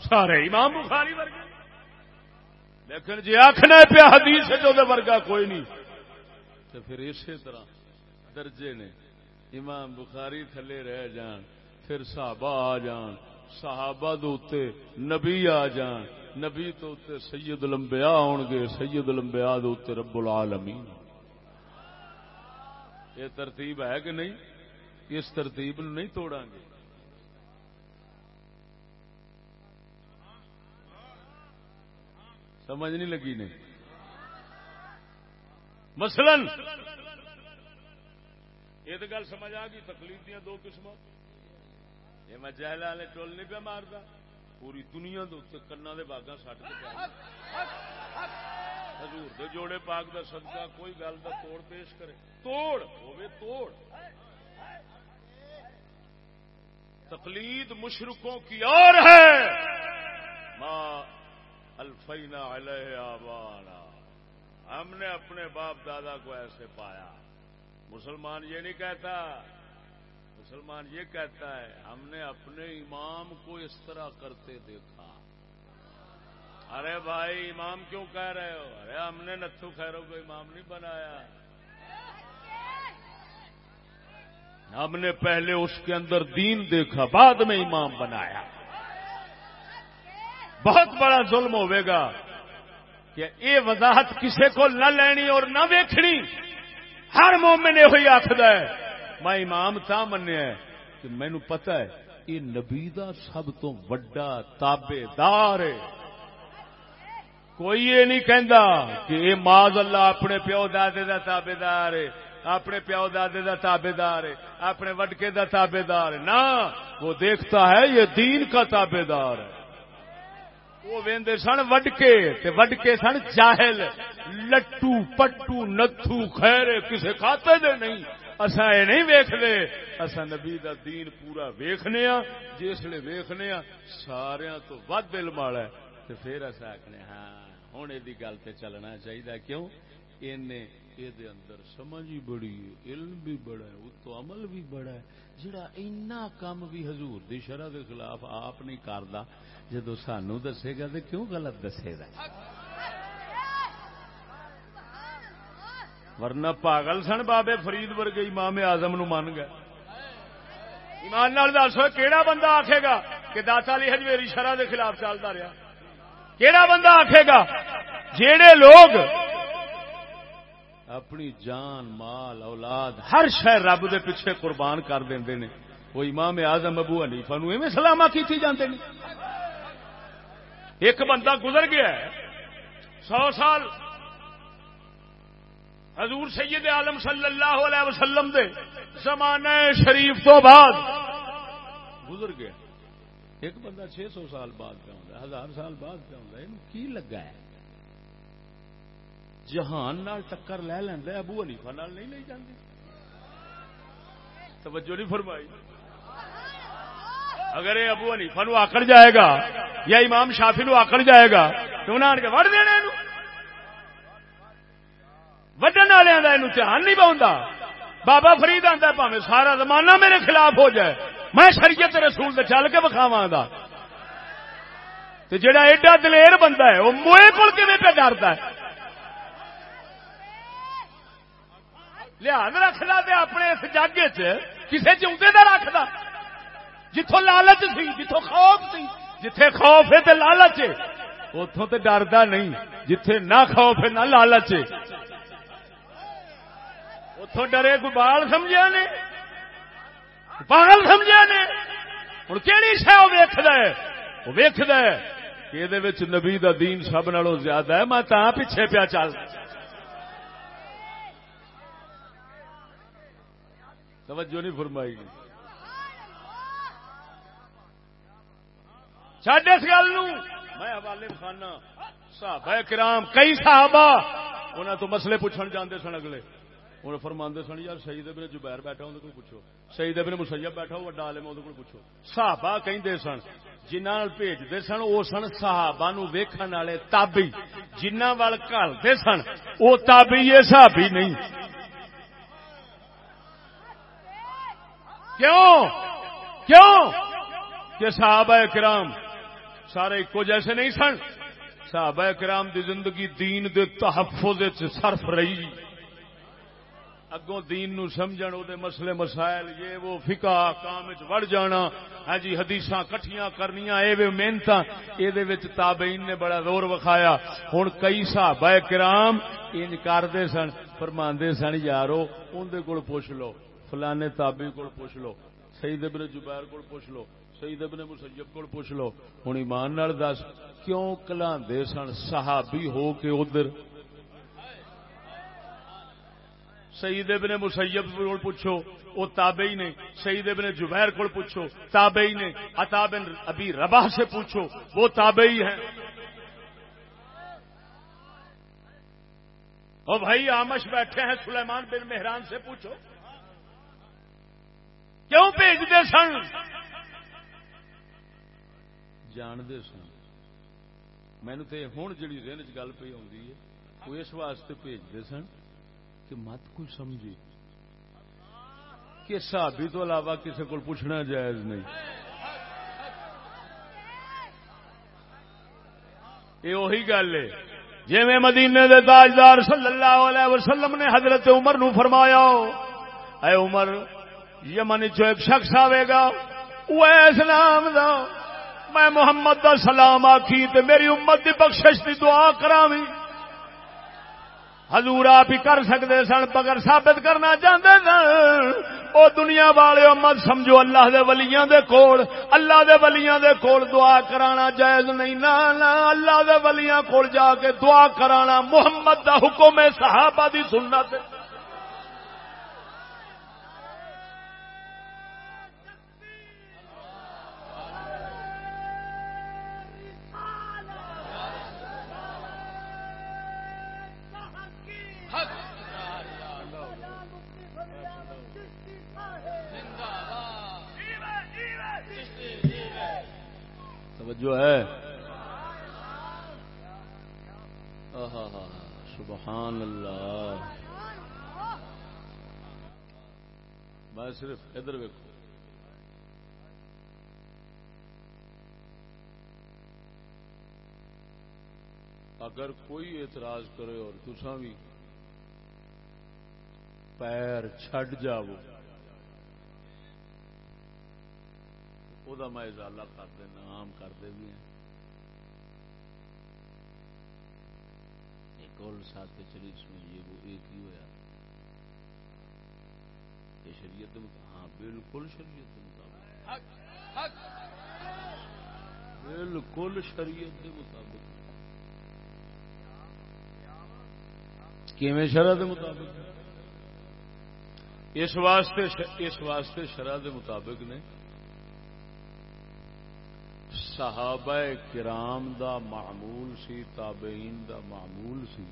سارے امام بخاری ورگا لیکن جی آخنا پیا حدیث جو ورگا کوئی نہیں۔ تو پھر اسی طرح درجے نے امام بخاری تھلے رہ جان، پھر صحابہ آ جان، صحابہ دوتے نبی آ جان۔ نبی تو سید لمبیا آن گے، سید لمبیا دوتے رب العالمین۔ یہ ترتیب ہے کہ نہیں؟ اس ترتیب نہیں توڑا گے۔ سمجھ نہیں لگی نہیں مثلا، یہ تو گل سمجھ آ گئی، تکلیف دیا دو قسم یہ میں جہل والے ٹول نہیں پیا مارتا پوری دنیا دے کنا دے باغا سٹ کے حضور دے جوڑے پاک دا صدقہ کوئی گل دا توڑ پیش کرے۔ توڑ ہوے توڑ۔ تقلید مشرقوں کی اور ہے۔ ماں الفینا علیہ آبانا۔ ہم نے اپنے باپ دادا کو ایسے پایا۔ مسلمان یہ نہیں کہتا۔ مسلمان یہ کہتا ہے، ہم نے اپنے امام کو اس طرح کرتے دیکھا۔ ارے بھائی، امام کیوں کہہ رہے ہو؟ ارے ہم نے نتھو خیروں کو امام نہیں بنایا۔ ہم نے پہلے اس کے اندر دین دیکھا، بعد میں امام بنایا۔ بہت بڑا ظلم ہوئے گا کہ یہ وضاحت کسی کو نہ لینی اور نہ ویکھنی۔ ہر مومن یہ آخد ہے۔ میں امام تا منیا کہ مینو پتا ہے یہ نبی دا سب تو وڈا تابے دار ہے۔ کوئی یہ نہیں کہندا کہ یہ ماض اللہ اپنے پیو دادے دا تابے دار ہے، اپنے پیو دادے دا تابے دار ہے، اپنے وڈکے دا تابے دار ہے۔ نہ، وہ دیکھتا ہے یہ دین کا تابے دار ہے۔ وہ وے سن وڈکے وڈکے سن چاہل لٹو، پٹو، نتھو خیر کسے کھاتے دے نہیں۔ اصا یہ نہیں ویختے اصا نبی دا دین پورا ویخنے جسے ویخنے سارا تو ود علم والا تو پھر اصا آخنے ہاں ہوں یہ گل تے چلنا چاہیے کیوں؟ یہ اندر سمجھ بھی بڑی ہے علم بھی بڑا ہے اتو عمل بھی بڑا ہے جڑا اینا کام بھی حضور دی شرح کے خلاف آپ نہیں کرتا جدو سانو دسے گا تو کیوں غلط دسے گا ورنہ پاگل سن بابے فرید ورگے امام آزم نو مان گئے ایمان نال دسو کہڑا بندہ آخے گا کہ داتا علی حجویری شرح کے خلاف چلتا رہا کہڑا بندہ آخے گا جہے لوگ اپنی جان، مال، اولاد، ہر شہر رب دے پیچھے قربان کر دیں نے۔ وہ امام آزم ابو حنیفہ نو ایویں سلامہ کی جاندے نے۔ ایک بندہ گزر گیا ہے، سو سال۔ حضور سید عالم صلی اللہ علیہ وسلم دے زمانے شریف تو بعد گزر گیا۔ ایک بندہ چھ سو سال بعد پہ ہزار سال بعد پہ کی لگا ہے؟ جہان نال ٹکر لے لینا ابو حنیفا نال نہیں لے جاندی توجہ نہیں فرمائی۔ اگر یہ ابو حنیفا نو آکڑ جائے گا یا امام شافی نو آکڑ جائے گا، تو انہیں آن کے وڑ دینا یہ وڈن والوں کا دھیان نہیں پاؤں بابا فرید آتا پاوے سارا زمانہ میرے خلاف ہو جائے۔ میں شریعت رسول سے چل کے بکھاوا تو جڑا ایڈا دلیر بندہ ہے، وہ موئے کول کھے پہ ڈرتا ہے؟ لحاظ رکھنا تے اپنے اس جگ چ چوتے کا رکھتا جتوں لالچ سی جتوں خوف سی، جتھے خوف ہے تے لالچ ہے اتوں تے ڈردا نہیں، جتھے نہ خوف ہے نہ لالچ ہے۔ اتوں ڈرے کو بال سمجھا نے۔ بال سمجھا نے ہوں کہڑی شہ ویخد وہ ویخد کہ یہ نبی دا دین سب نالوں زیادہ ہے، میں تا پیچھے پیا چل۔ رہا توجہ نہیں فرمائی چڈ اس گل میں حوالے خانہ صحابہ کرام کئی صحابہ۔ انہوں تو مسئلے پوچھن جاندے سن اگلے۔ ہوں فرماندے سن یار سعید ابن جبیر بیٹھا ہوں کو پوچھو۔ سعید ابن مسیب بیٹھا وڈا عالم کو پوچھو۔ صحابہ کہیں سن جنہ بھیجتے سن وہ سن صحابہ نو ویکھن والے تابی جنہ وال گلتے سن وہ تابی یہ صحابی نہیں۔ کیوں؟ کیوں؟ کہ صحابہ کرام سارے ایک جیسے نہیں سن۔ صحابہ کرام دی زندگی دین دے تحفظ صرف رہی۔ اگوں دین نو سمجھن، او دے مسئلے مسائل، یہ وہ فقہ کام وچ وڑ جانا۔ ہاں جی حدیثاں کٹھیاں کرنیاں، اے وے محنتاں۔ اے دے وچ تابعین نے بڑا زور وکھایا۔ ہن کئی صحابہ کرام انج کردے سن، فرماندے سن، یارو، اون دے کول پوچھ لو۔ فلانے تابعین کول پوچھ لو، سید ابن جبیر کول پوچھ لو، سید ابن مسیب کول پوچھ لو۔ ہن ایمان نال دس، کیوں کلاندے سن صحابی ہو کے ادھر؟ سعید ابن مسیب کو پوچھو وہ تابعی نے۔ سعید ابن جبیر کو پوچھو، تابعی نے۔ عطا بن ابھی ربا سے پوچھو، وہ تابعی ہیں۔ او بھائی، آمش بیٹھے ہیں، سلیمان بن مہران سے پوچھو۔ کیوں بھیجتے سن؟ جانتے سن۔ مینو تو ہوں جی دن چ گل پہ آئی ہے، وہ اس واسطے بھیجتے سن کہ مت کوئی سمجھی کہ صحابی تو علاوہ کسی کو پوچھنا جائز نہیں۔ یہ وہی گل ہے۔ جی مدینے دے تاجدار صلی اللہ علیہ وسلم نے حضرت عمر نو فرمایا اے عمر یمن چو ایک شخص آئے گا، وہ اس نام دا، میں محمد دا سلام آخی تے میری امت دی بخشش دی دعا کراوی حضور آپ ہی کر سکتے سن، مگر ثابت کرنا چاہتے سن، او دنیا والے مت سمجھو اللہ دے ولیاں دے کول، اللہ دے ولیاں دے کول دعا کرانا جائز نہیں۔ نا نا اللہ دے ولیاں کول جا کے دعا کرانا محمد دا حکم صحابہ دی سنت۔ جو اگر کوئی اعتراض کرے اور تسا بھی پیر چھڈ جاؤ وہ میں ازالہ کر دینا، عام کرتے بھی ہیں ایک اور ساتھ چلی، اس یہ وہ ایک ہی ہوا یہ شریعت ہاں بالکل شریعت مطابق۔ بالکل شریعت کے مطابق۔ کیویں شرح کے مطابق؟ اس واسطے اس واسطے شرح کے مطابق نے صحابہ کرام دا معمول سی، تابعین دا معمول سی،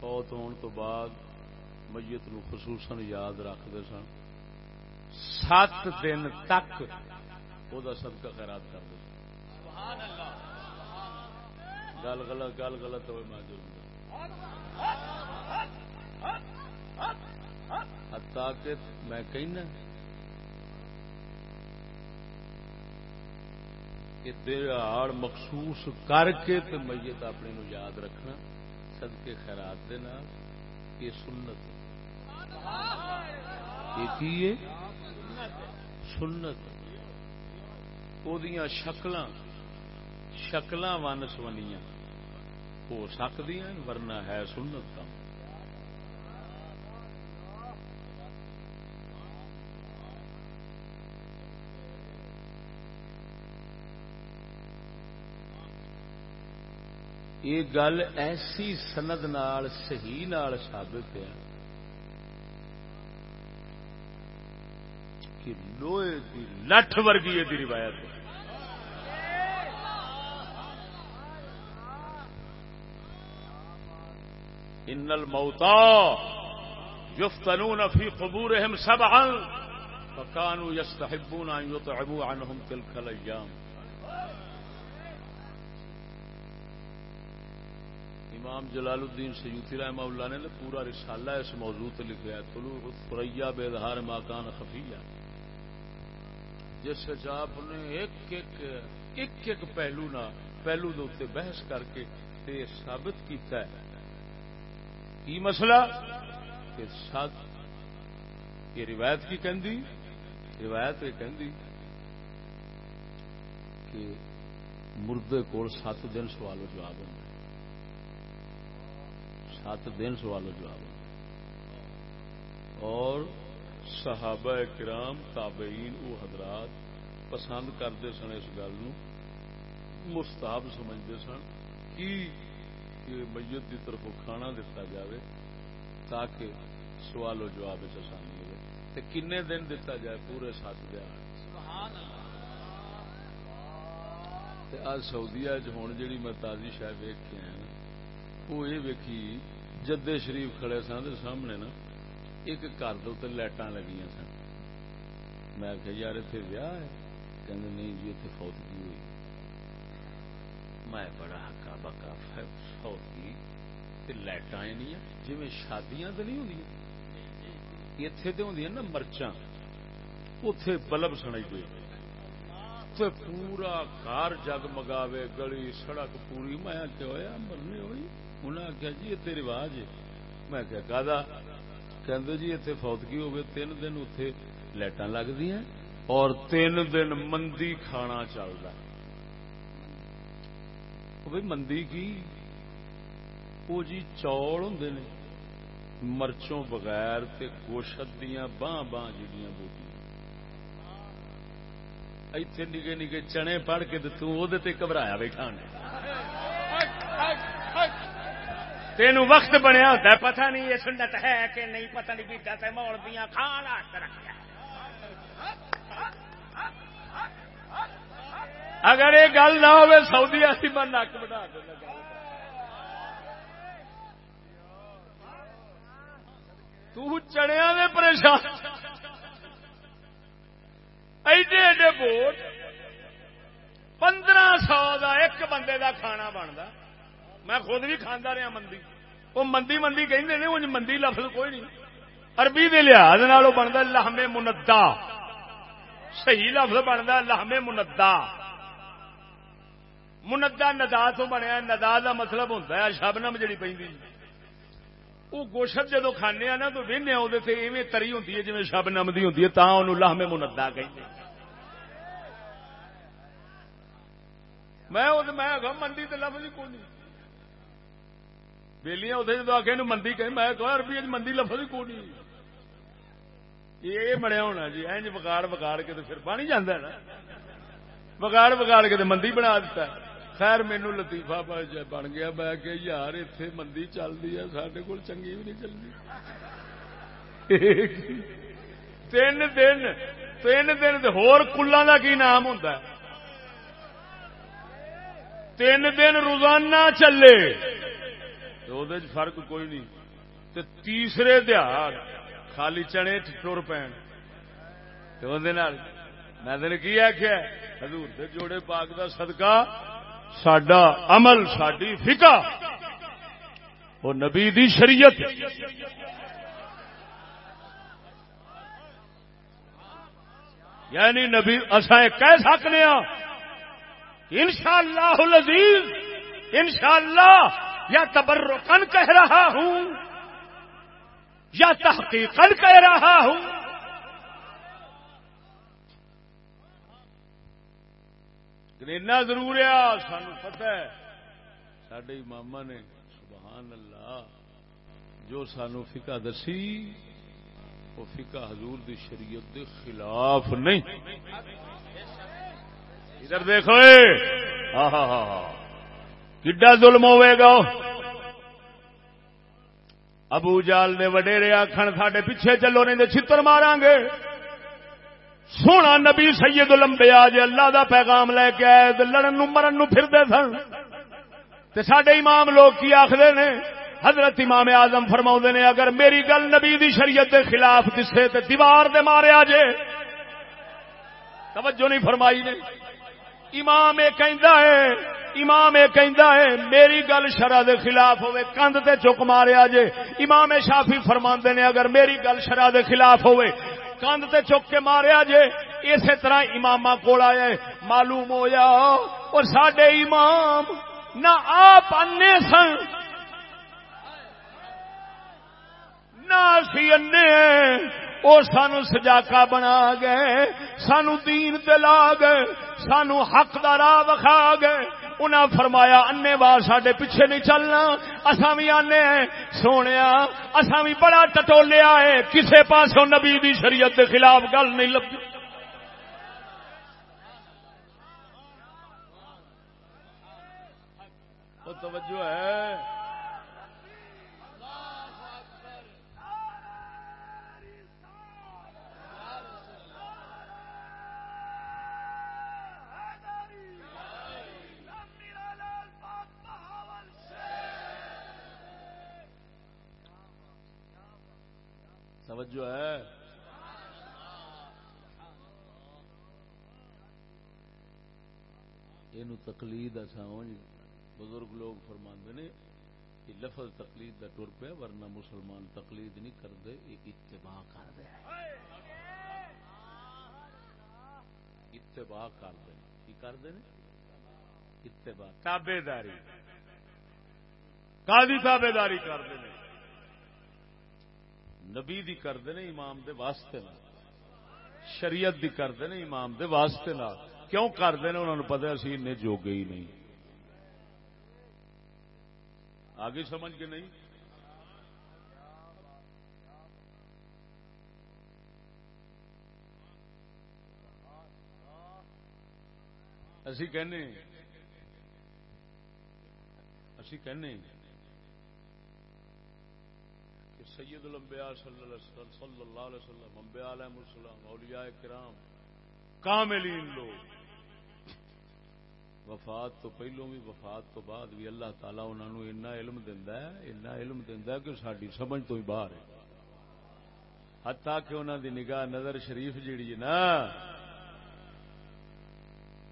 فوت ہون تو بعد میت نو خصوصاً یاد رکھتے سن۔ سات دن تک وہ صدقہ خیرات کرتے سن۔ گل غلط گل غلط ہوئے، میں حتیٰ کہ میں کہنا کہ دہاڑ مخصوص کر کے تو میت اپنے نو یاد رکھنا سد کے خیرات یہ سنت یہ سنت۔ وہ شکل شکل ون سونیاں ہو سکتی ورنہ ہے سنت کا۔ یہ گل ایسی سند نال، صحیح نال ثابت ہے کہ لوہے کی لٹھ ورگی یہ روایت ان الموتا يفتنون في قبورهم سبعا فكانوا يستحبون ان يطعموا عنهم تلك الايام امام جلال الدین سیوتی رحمہ اللہ نے پورا رسالہ اس موضوع تے لکھا ہے، طلوع فریا بے اظہار ماکان خفیہ۔ جس سے آپ نے ایک ایک ایک ایک پہلو نہ پہلو دے بحث کر کے تے ثابت کیتا ہے۔ کی مسئلہ کہ سات یہ روایت کی کہندی؟ روایت یہ کہندی کہ مردے کول سات دن سوال و جواب ہوں سات دن سوال و جواب اور صحابہ کرام، تابعین، او حضرات پسند کرتے سن اس گل مستاب سمجھتے سن کی میت کی طرف کھانا دتا جائے تاکہ سوال و جواب آسانی ہو کنے دن دتا جائے پورے سات دہاڑ سعودیا ہوں جی میں تازی شاید ویک کے آیا وہ یہ ویکھی، جدے شریف کھڑے سن سامنے نا، ایک گھر دے لائٹاں لگی سن۔ میں کہ یار اتنے ویاہ ہے؟ کہ نہیں جی اتنے فوتگی ہوئی۔ میں بڑا ہکا بکا فوتگی لائٹاں نہیں جی شادیاں تو نہیں ہوں اتے تو ہوں نا مرچاں اتے بلب سنائی پی پورا کار جگ مگاوے گلی، سڑک پوری۔ میں کیا ہوا مرنے ہوئی؟ انہیں آخیا جی اتنے رواج ہے۔ میں کیا کہ جی اتنے فوتگی ہوگی تین دن اتے لائٹ لگتی ہیں اور تین دن مندی کھانا چلتا بھائی مندی کی وہ جی چوڑ ہوں نے مرچوں بغیر تے گوشت دیا باہ باہ جی بوٹیاں اتنے نگے نگے چنے پڑھ کے تو گھبرایا بیٹھا تین وقت بنیا ہوتا ہے پتہ نہیں یہ سنت ہے کہ نہیں پتہ نہیں پیتا سے مول دیا کھانا رکھا اگر یہ گل نہ ہو سعودی اسی میں نک بنا چڑیا نے پریشان۔ ایڈے ایڈے بوٹ۔ پندرہ سو کا ایک بندے کا کھانا بنتا میں خود بھی کھانا رہا مندی۔ وہ مندی مندی کہ مندی لفظ کوئی نہیں۔ اربی کے لحاظ بنتا لہمے مندا۔ صحیح لفظ بنتا لہمے مندا۔ مندا ندا تو بنیا ندا کا مطلب ہوتا ہے، شبنم جڑی پہ وہ گوشت جدو کھانے نا، تو وہنے وہ ایویں تری ہوں جی شبنم کی ہوں تا لہمے مندا کہ میں منڈی تو لفظ ہی کون ویلیاں ادھر جدو آ کے مندی کہ میں کہ اربی مندی لفظ ہی کون یہ بنیا ہونا جی اینج بگاڑ بگاڑ کے تو پھر بن ہی جانا نا۔ بگاڑ بگاڑ کے تو مندی بنا دیتا خیر مینو لطیفہ بن گیا، میں کہ یار اتے مندی چلتی ہے سڈے کول چنگی بھی نہیں چلتی تین دن تین دن ہور کا کی نام ہوتا ہے؟ تین دن روزانہ چلے۔ تو فرق کوئی نہیں۔ تو تیسرے دیہات خالی چنے ٹر پین۔ میں کی آخیا حضور دے جوڑے پاک دا صدقہ سڈا عمل ساری فکا وہ نبی دی شریعت۔ یعنی نبی اصا کہہ سکنے ہاں ان شاء اللہ لذیذ ان شاء اللہ یا تبرکن کہہ رہا ہوں، یا تحقیق کہہ رہا ہوں۔ اتنا ضرور ہے سان پتہ ہے۔ سڈے ماما نے، سبحان اللہ، جو سانو فکا دسی، وہ فکا حضور دی شریعت دے خلاف نہیں۔ ادھر دیکھو۔ ہاں ہاں ہاں, ہاں۔ کڈا ظلم ہوئے گا۔ ابو جال نے وڈیرے آخر ساڈے پیچھے چلو، نہیں چھتر مارا گے سونا نبی سید لمبیا جی اللہ دا پیغام لے کے آئے لڑن نو مرن نو پھر دے سن۔ تے ساڈے امام لوگ کی آخر نے، حضرت امام آزم فرما نے، اگر میری گل نبی دی شریعت دے خلاف دسے تے دیوار دے مارے آجے توجہ نہیں فرمائی نے۔ امام یہ کہندا ہے، امام یہ کہندا ہے، میری گل شرع دے خلاف ہوئے کند تے چک ماریا جے۔ امام شافی فرماندے نے، اگر میری گل شرع دے خلاف ہوئے کند تے چک کے ماریا جے، اسی طرح امام کول آیا معلوم ہویا اور سڈے امام نہ آپ انے سن، نہ اسی انے۔ وہ سانو سجاکا بنا گئے، سانو دین دلا گئے، سانو حق دا راہ وکھا گئے۔ انہاں فرمایا انے بار ساڈے پیچھے نہیں چلنا۔ اساں بھی آنے سونے اساں بھی بڑا ٹٹولیا ہے کسے پاسوں نبی دی شریعت دے خلاف گل نہیں لگی توجہ ہے۔ توجہ ہے۔ یہ تقلید جی بزرگ لوگ فرما نے کہ لفظ تقلید کا ٹر پیا، ورنہ مسلمان تقلید نہیں کرتے، یہ اتباع کر دے اتباع کر دے کی کرتے اتباع۔ تابے داری کا تابے داری کرتے ہیں۔ نبی دی کرتے نے، امام دے واسطے نہ شریعت دی کرتے نے، امام دے واسطے نہ کیوں کرتے ہیں انہوں نے پتا اسی ان جوگے ہی نہیں۔ آگے سمجھ کے نہیں؟ اسی کہنے اسی کہنے سید الانبیاء صلی اللہ علیہ وسلم انبیاء علیہ السلام، اولیاء کرام، کاملین لوگ۔ وفات تو پہلو بھی، وفات تو بعد بھی اللہ تعالیٰ انہوں نے اتنا علم دینا ہے، اتنا علم دینا ہے کہ ساری سمجھ تو ہی باہر ہے۔ حتیٰ کہ انہوں دی نگاہ نظر شریف جیڑی ہے نا،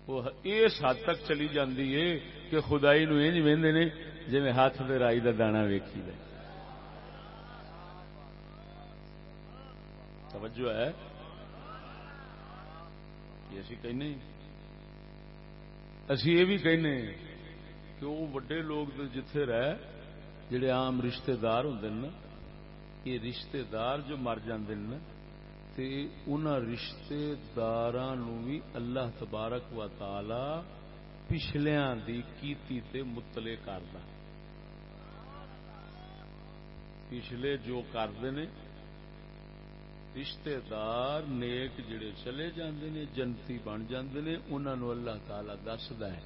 وہ اس حد تک چلی جاتی ہے کہ خدائی نو یہ وہدے جی ہاتھ پہ رائی کا دانا ویکھی دے توجہ ہے کہ اسی کہنے اسی یہ بھی کہنے کہ وہ وڈے لوگ جتھے رہ جڑے عام رشتہ دار ہوں یہ رشتہ دار جو مر جاندے نا، تے انہاں رشتہ داراں نو بھی اللہ تبارک و تعالی پچھلیاں دی کیتی تے مطلع کردا پچھلے جو کردے نے رشتے دار نیک جڑے چلے جاندے نے، جنتی بن جاندے نے، انہاں نو اللہ تعالی دسدا ہے۔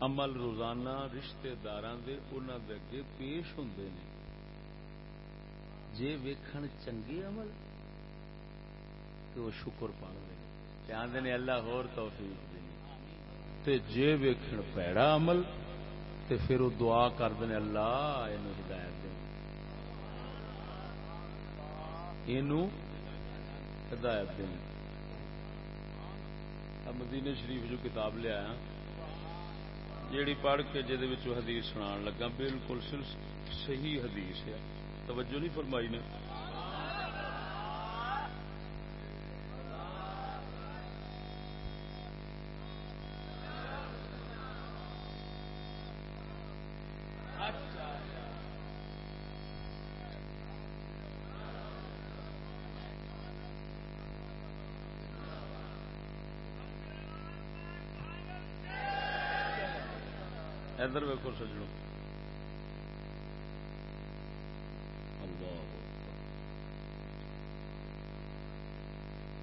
عمل روزانہ رشتے داراں دے، انہاں دے اگے پیش ہوندے نے۔ جے ویکھن چنگے عمل تو شکر پڑھ دے تے آندے نے اللہ ہور توفیق دے تے جے ویکھن پیڑا عمل، تے پھر وہ دعا کردے نے، اللہ اینو ہدایت ہدایت دیں مدینے شریف جو کتاب لیا جیڑی پڑھ کے جہد حدیث سنا لگا، بالکل صحیح حدیث ہے۔ توجہ نہیں فرمائی نے؟ ادھر ویکو سجڑو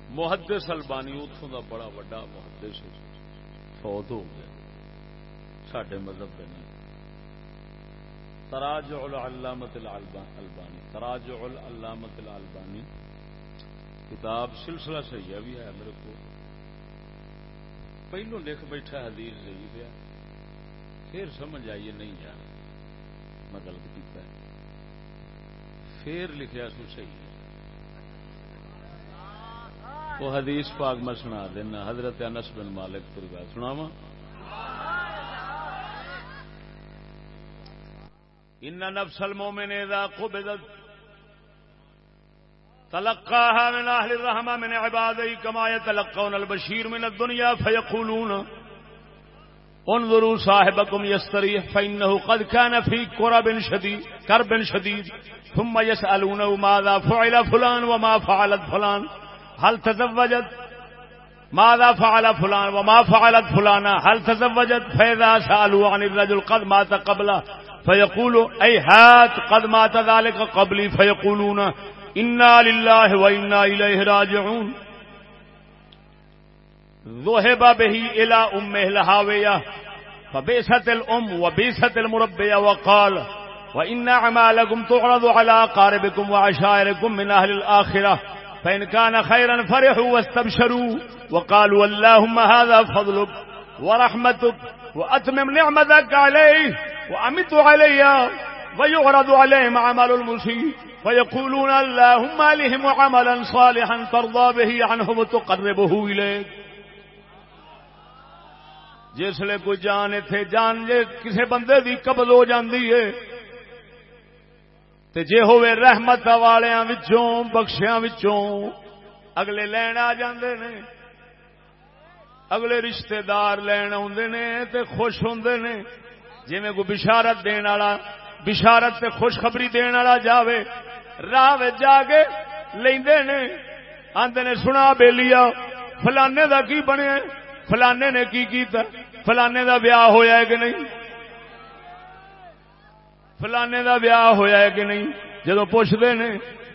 محدث البانی اتوں کا بڑا وا محدث فوت ہو گیا سڈے مذہب کے نہیں تراج العلامت البانی۔ تراج العلامت البانی کتاب سلسلہ صحیح بھی ہے میرے کو۔ پہلو لکھ بیٹھا حدیث صحیح پیا پھر سمجھ آئیے نہیں یار میں غلط کیتا ہے۔ پھر لکھیا سو صحیح ہے۔ وہ حدیث پاک میں سنا دینا، حضرت انس بن مالک پوری بات سناوا ان نفس المؤمن اذا قبضت تلقاها من اهل الرحمه من عباده كما يتلقون البشير من الدنيا فيقولون انظروا صاحبكم يستريح فانه قد كان في كرب شديد كرب شديد ثم يسالونه ماذا فعل فلان وما فعلت فلان۔ هل تزوجت؟ ماذا فعل فلان وما فعلت فلانا هل تزوجت؟ فاذا سالوا عن الرجل قد مات قبله فيقول اي هات قد مات ذلك قبلي، فيقولون انا لله وانا اليه راجعون۔ ذهب به الى امه الهاويه فبئست الام وبئست المربيه وقال وان اعمالكم تعرض على اقاربكم وعشائركم من اهل الاخره فان كان خيرا فرحوا واستبشروا، وقالوا اللهم هذا فضلك ورحمتك واتمم نعمتك عليه وامت علي ويعرض عليهم عمل المسيء، فيقولون اللهم لهم عملا صالحا ترضى به عنهم وتقربه إليك. جس لے کوئی جان اتے جان جے کسے بندے دی قبض ہو جاندی ہے، تے جے ہوئے رحمت والیاں وچوں، بخشیاں وچوں، اگلے لین آ جاندے نے، اگلے رشتہ دار لین آندے نے، تے خوش ہوندے نے جی میں کوئی بشارت دین والا، بشارت تے خوشخبری دین والا جاوے، راہ جا کے لیندے نے، آندے نے سنا بے لیا فلانے دا کی بنے فلانے نے کی کیتا؟ فلانے دا بیاہ ہویا ہے کہ نہیں؟ فلانے دا بیاہ ہویا ہے کہ نہیں؟ جدو پوچھتے نے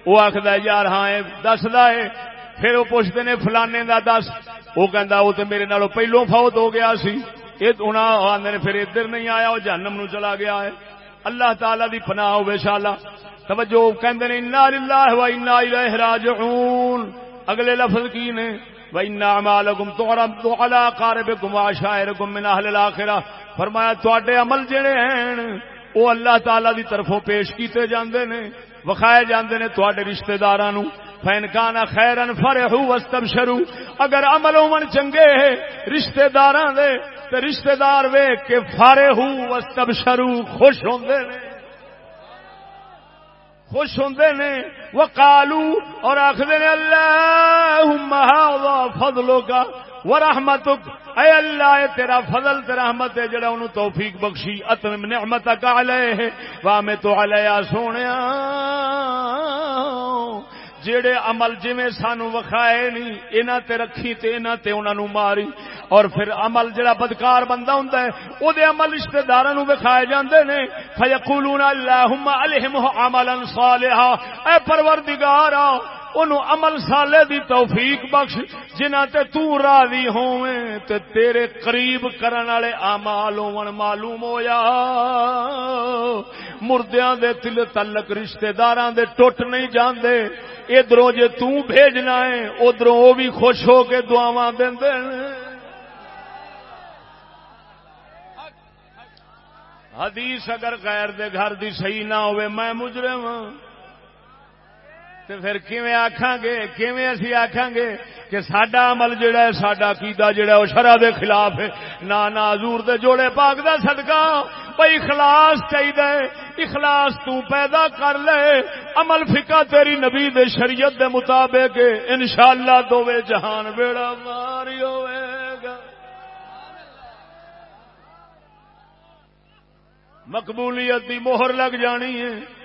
وہ آخد یار ہاں دسدا ہے۔ پھر وہ پوچھتے نے، فلانے دا دس۔ وہ کہندا وہ تے میرے نالوں پہلو فوت ہو گیا سی۔ یہ آدھے نے، پھر ادھر نہیں آیا وہ جہنم نو چلا گیا ہے۔ اللہ تعالی دی پناہ ہوے شالا توجہ کہندے نے، انا للہ و انا الیہ راجعون۔ اگلے لفظ کی نے؟ و انا اعمالکم تعرض علی قاربکم وعشائرکم من اهل فرمایا، تواڈے عمل جڑے ہیں او اللہ تعالی دی طرفوں پیش کیتے جاندے نے وکھائے جاندے نے تواڈے رشتہ داراں نو فین کانا خیرن فرحو واستبشروا، اگر عمل ہون چنگے رشتہ داراں دے، تے رشتہ دار ویکھ کے فرحو واستبشروا، خوش ہوندے نے خوش ہوندے نے، وقالو اور آخر نے، اللہم هذا فضلک ورحمتک اے اللہ، اے تیرا فضل، تیرا رحمت ہے جڑا انہوں توفیق بخشی۔ اتم نعمتک علیہ۔ وامے تو علیہ سونیا۔ جڑے عمل جویں سانو وکھائے نہیں، انہاں تے رکھی تے انہاں تے انہاں نو ماری۔ اور پھر عمل جڑا بدکار بندہ ہوندا ہے، او دے عمل رشتہ داراں نو وکھائے جاندے نے۔ فیقولون اللهم الہم عملا صالحا۔ اے پروردگارا انہوں عمل سالے دی توفیق بخش جنہ تے تو راضی ہوئے تے تیرے قریب کرن والے اعمال ہون معلوم ہویا۔ مردیاں دے تل تعلق رشتہ داراں دے ٹوٹ نہیں جاندے۔ ادھروں جے تو بھیجنا ہے، ادھروں وہ بھی خوش ہو کے دعاواں دیندے حدیث اگر غیر دے گھر دی صحیح نہ ہوئے میں مجرم ہوں تو پھر کیویں آکھاں گے؟ کیویں اسی آکھاں گے کہ ساڈا عمل جڑا ہے، ساڈا عقیدہ جڑا ہے وہ شرع دے خلاف ہے۔ نا نا، حضور دے جوڑے پاک دا صدقہ۔ بھائی، اخلاص چاہیے اخلاص تو پیدا کر لے۔ عمل فقہ تیری نبی دے شریعت دے مطابق انشاءاللہ دووے جہان بیڑا ماری ہوئے گا۔ مقبولیت دی مہر لگ جانی ہے۔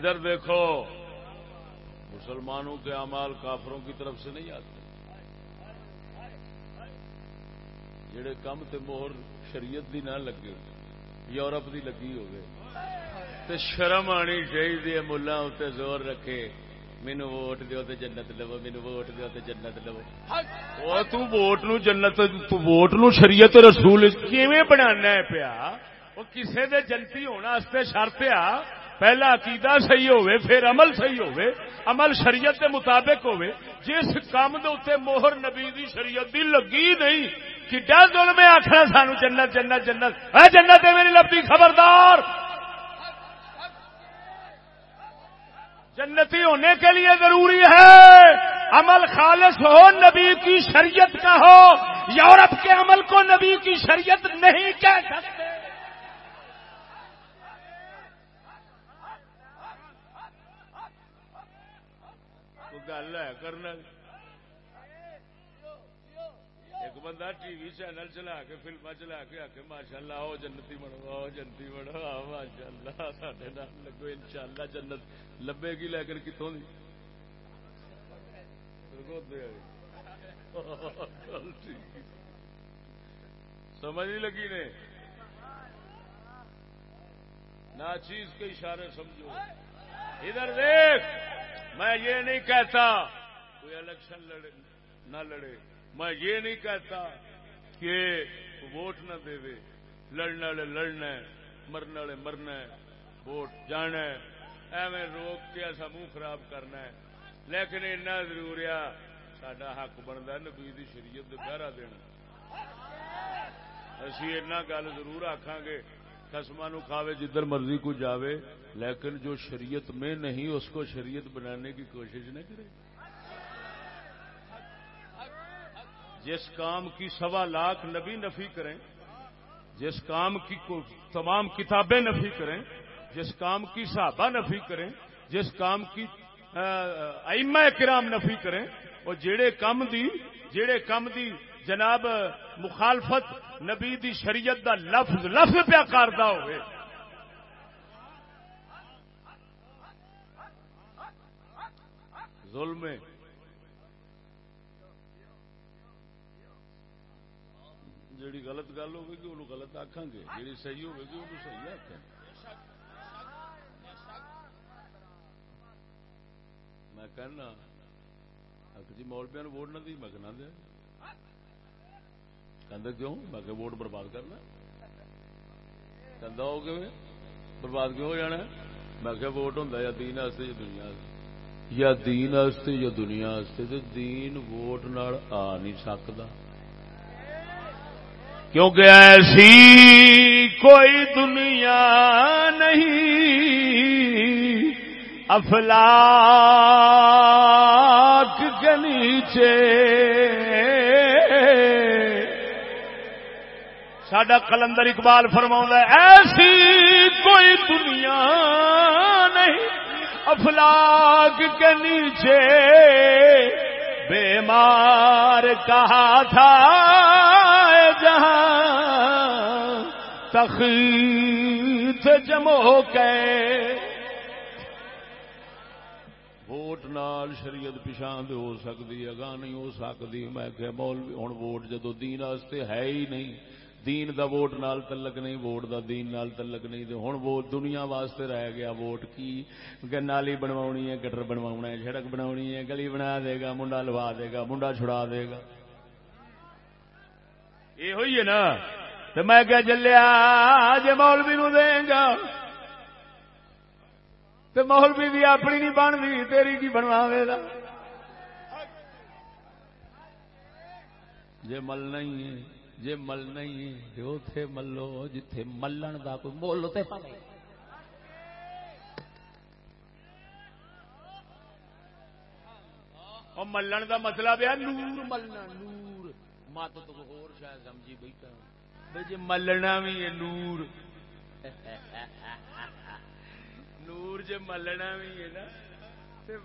ادھر دیکھو، مسلمانوں کے اعمال کافروں کی طرف سے نہیں آتے۔ جڑے کم تے مہر شریعت دی نہ لگے یورپ دی لگی ہوگی تے شرم آنی چاہیے ملا اتنے زور رکھے مینو ووٹ دیو تے جنت لو مینو ووٹ دیو تے جنت لو۔ وہ تو ووٹ نو جنت، تو ووٹ نو شریعت رسول کیویں بنانا ہے پیا؟ وہ کسے دے جنتی ہونا واسطے شرط آ پہلا عقیدہ صحیح ہوئے، پھر عمل صحیح ہوئے، عمل شریعت دے مطابق ہوئے۔ جس کام دے اتنے موہر نبی دی شریعت دی لگی نہیں، کڈا ظلم آخر سانو جنت جنت جنت۔ اے جنت میری لبی خبردار۔ جنتی ہونے کے لیے ضروری ہے۔ عمل خالص ہو، نبی کی شریعت کا ہو۔ یورپ کے عمل کو نبی کی شریعت نہیں کہہ سکتے گل ہے کرنا۔ ایک بندہ ٹی وی چینل چلا کے فلما چلا کے آ کے ماشاء اللہ آؤ جنتی بڑو آؤ جنتی بڑو آؤ ماشاء اللہ سڈے نام لگو ان شاء اللہ جنت۔ لبے گی لے کر کتوں سمجھ نہیں لگی نے؟ نہ چیز کے اشارے سمجھو۔ ادھر دیکھ، میں یہ نہیں کہتا کوئی الیکشن لڑے، نہ لڑے۔ میں یہ نہیں کہتا کہ ووٹ نہ دے لڑنے والے لڑنا مرنے والے مرنا ووٹ جانا ایویں روک کے ایسا منہ خراب کرنا ہے۔ لیکن اتنا ضرور سڈا حق بنتا نبی شریعت پہرا دینا۔ اسی اتنا گل ضرور آخان گے۔ قسم نو کھاوے جدھر مرضی کو جاوے، لیکن جو شریعت میں نہیں، اس کو شریعت بنانے کی کوشش نہ کرے۔ جس کام کی سوا لاکھ نبی نفی کریں، جس کام کی تمام کتابیں نفی کریں، جس کام کی صحابہ نفی کریں، جس کام کی ائمہ کرام نفی کریں، اور جڑے کم دی جڑے کم دی جناب مخالفت نبی دی شریعت دا لفظ لفظ پیا کردہ ہوئے۔ ظلم جیڑی غلط گل ہوگی انہوں غلط آخان گے۔ جیڑی صحیح ہوگی انہوں صحیح آخ میں کہنا جی مولبیا ووٹ نہ دی میں کہنا دیا کہ کیوں؟ میں کہ ووٹ برباد کرنا کہ ہو کہ برباد کیوں ہو جانا میں کہ ووٹ ہوں یا دین یا دنیا یا دین یا دنیا دین ووٹ نال آ نہیں سکتا کیونکہ ایسی کوئی دنیا نہیں۔ افلاک کے نیچے سڈا کلندر اقبال فرما ایسی کوئی دنیا نہیں، افلاک کے نیچے بیمار کہا تھا جہاں تخت جمو کے۔ ووٹ نال شریعت پچھان ہو سکتی اگاں نہیں ہو سکتی میں کہ مولوی ہوں ووٹ جدو دین ہے ہی نہیں۔ دین دا ووٹ نال تلک نہیں، ووٹ دا دین نال تلک نہیں۔ تے ہن وہ دنیا واسطے رہ گیا ووٹ کی؟ کہ نالی بنوانی ہے، گٹر بنوانا ہے سڑک بناونی ہے، گلی بنا دے گا، منڈا لوا دے گا، منڈا چھڑا دے گا۔ یہ ہوئی ہے نا؟ تو میں کیا چلیا جی مولوی نو دیں گا۔ تو مولوی بھی اپنی نہیں بنتی، تیری کی بنوا گا؟ جی ملنا ہی ہے۔ جے مل نہیں اتے ملو جتھے ملن دا کوئی مول تے پاوے۔ ملن دا مطلب ہے نور۔ ملنا نور۔ مت تو ہور شاید سمجھی بیٹھا جی ملنا بھی ہے نور۔ نور جے ملنا بھی ہے نا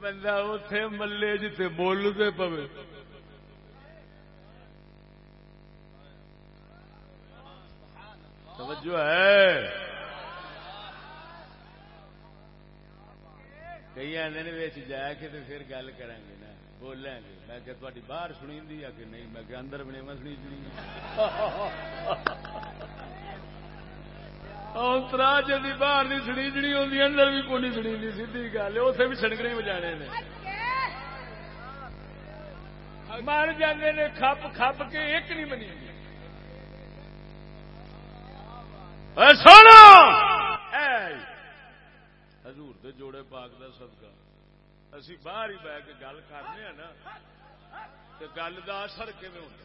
بندہ اتے ملے جتے مول تے پوے توجہ ہے۔ کئی آدھے جا کے تو پھر گل کریں گے نا، بولیں گے۔ میں کہ تاری باہر سنی دی یا کہ نہیں؟ میں کہ اندر بنے میں سنی چنی اترا ہاں، جی باہر نہیں سنی جنی ہوتی اندر بھی کونی سنی سی گل اتنے بھی سڑکنے بجانے نے۔ مر جانے نے کھپ کھپ کے ایک نہیں بنی سونا! حضور دے جوڑے پاک دا صدقہ۔ اسی باہر ہی بہ کے گل کرنے نا تو گل کا اثر کیون ہوتا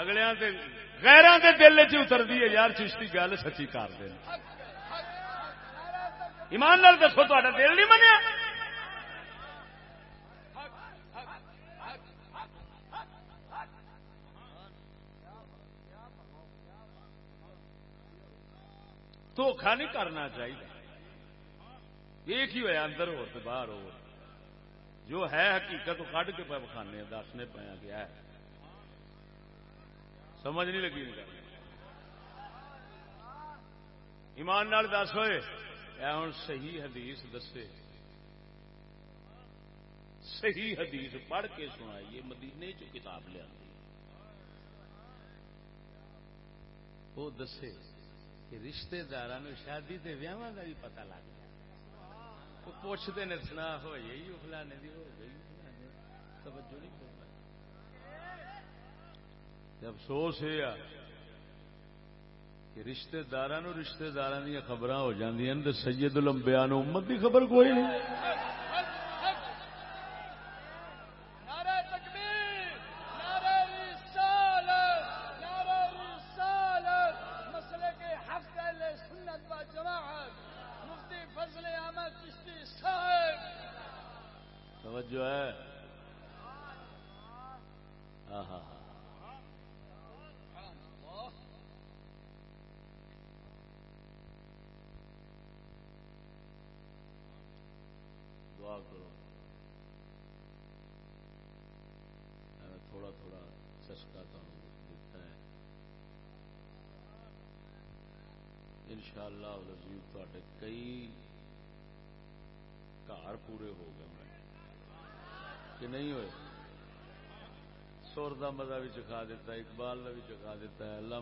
اگلے غیران کے دل چ اترتی ہے، یار چشتی گل سچی کر دیں ایمان نال دسو تا دل نہیں منیا؟ دھوکھا نہیں کرنا چاہیے۔ ایک ہی ہوا اندر ہو تو باہر ہو۔ جو ہے حقیقت کھڈ کے پہ بخانے دسنے پایا گیا۔ ہے سمجھ نہیں لگی۔ ایمان نال دس ہوئے۔ ہوں صحیح حدیث دسے۔ صحیح حدیث پڑھ کے سنائیے، مدینے چ کتاب لیا وہ دسے۔ کہ رشتے دار شادی کے ویاہ کا بھی پتا لگ گیا۔ وہ پوچھتے نے سنا، ہو یہی فلانے دی ہو گئی توجہ نہیں کرنا افسوس یہ کہ رشتے دار رشتے دار دیا خبر ہو جاتی سید لمبیا امت کی خبر کوئی نہیں۔ ان شاء اللہ کئی گھر پورے ہو گئے کہ نہیں ہوئے؟ سور کا مزہ بھی چکھا دیتا ہے اقبال کا بھی چکھا دیتا ہے اللہ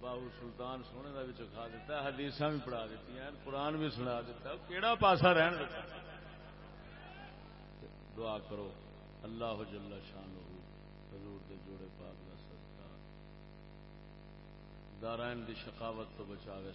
باہو سلطان سونے کا بھی چکھا دیتا ہے حدیث بھی پڑھا دیتی ہیں، قرآن بھی سنا دیتا ہے کہڑا پاسا رہن دعا کرو، اللہ جل شان ہو حضور دے جوڑے پاک دارائن دی شقاوت تو بچاوے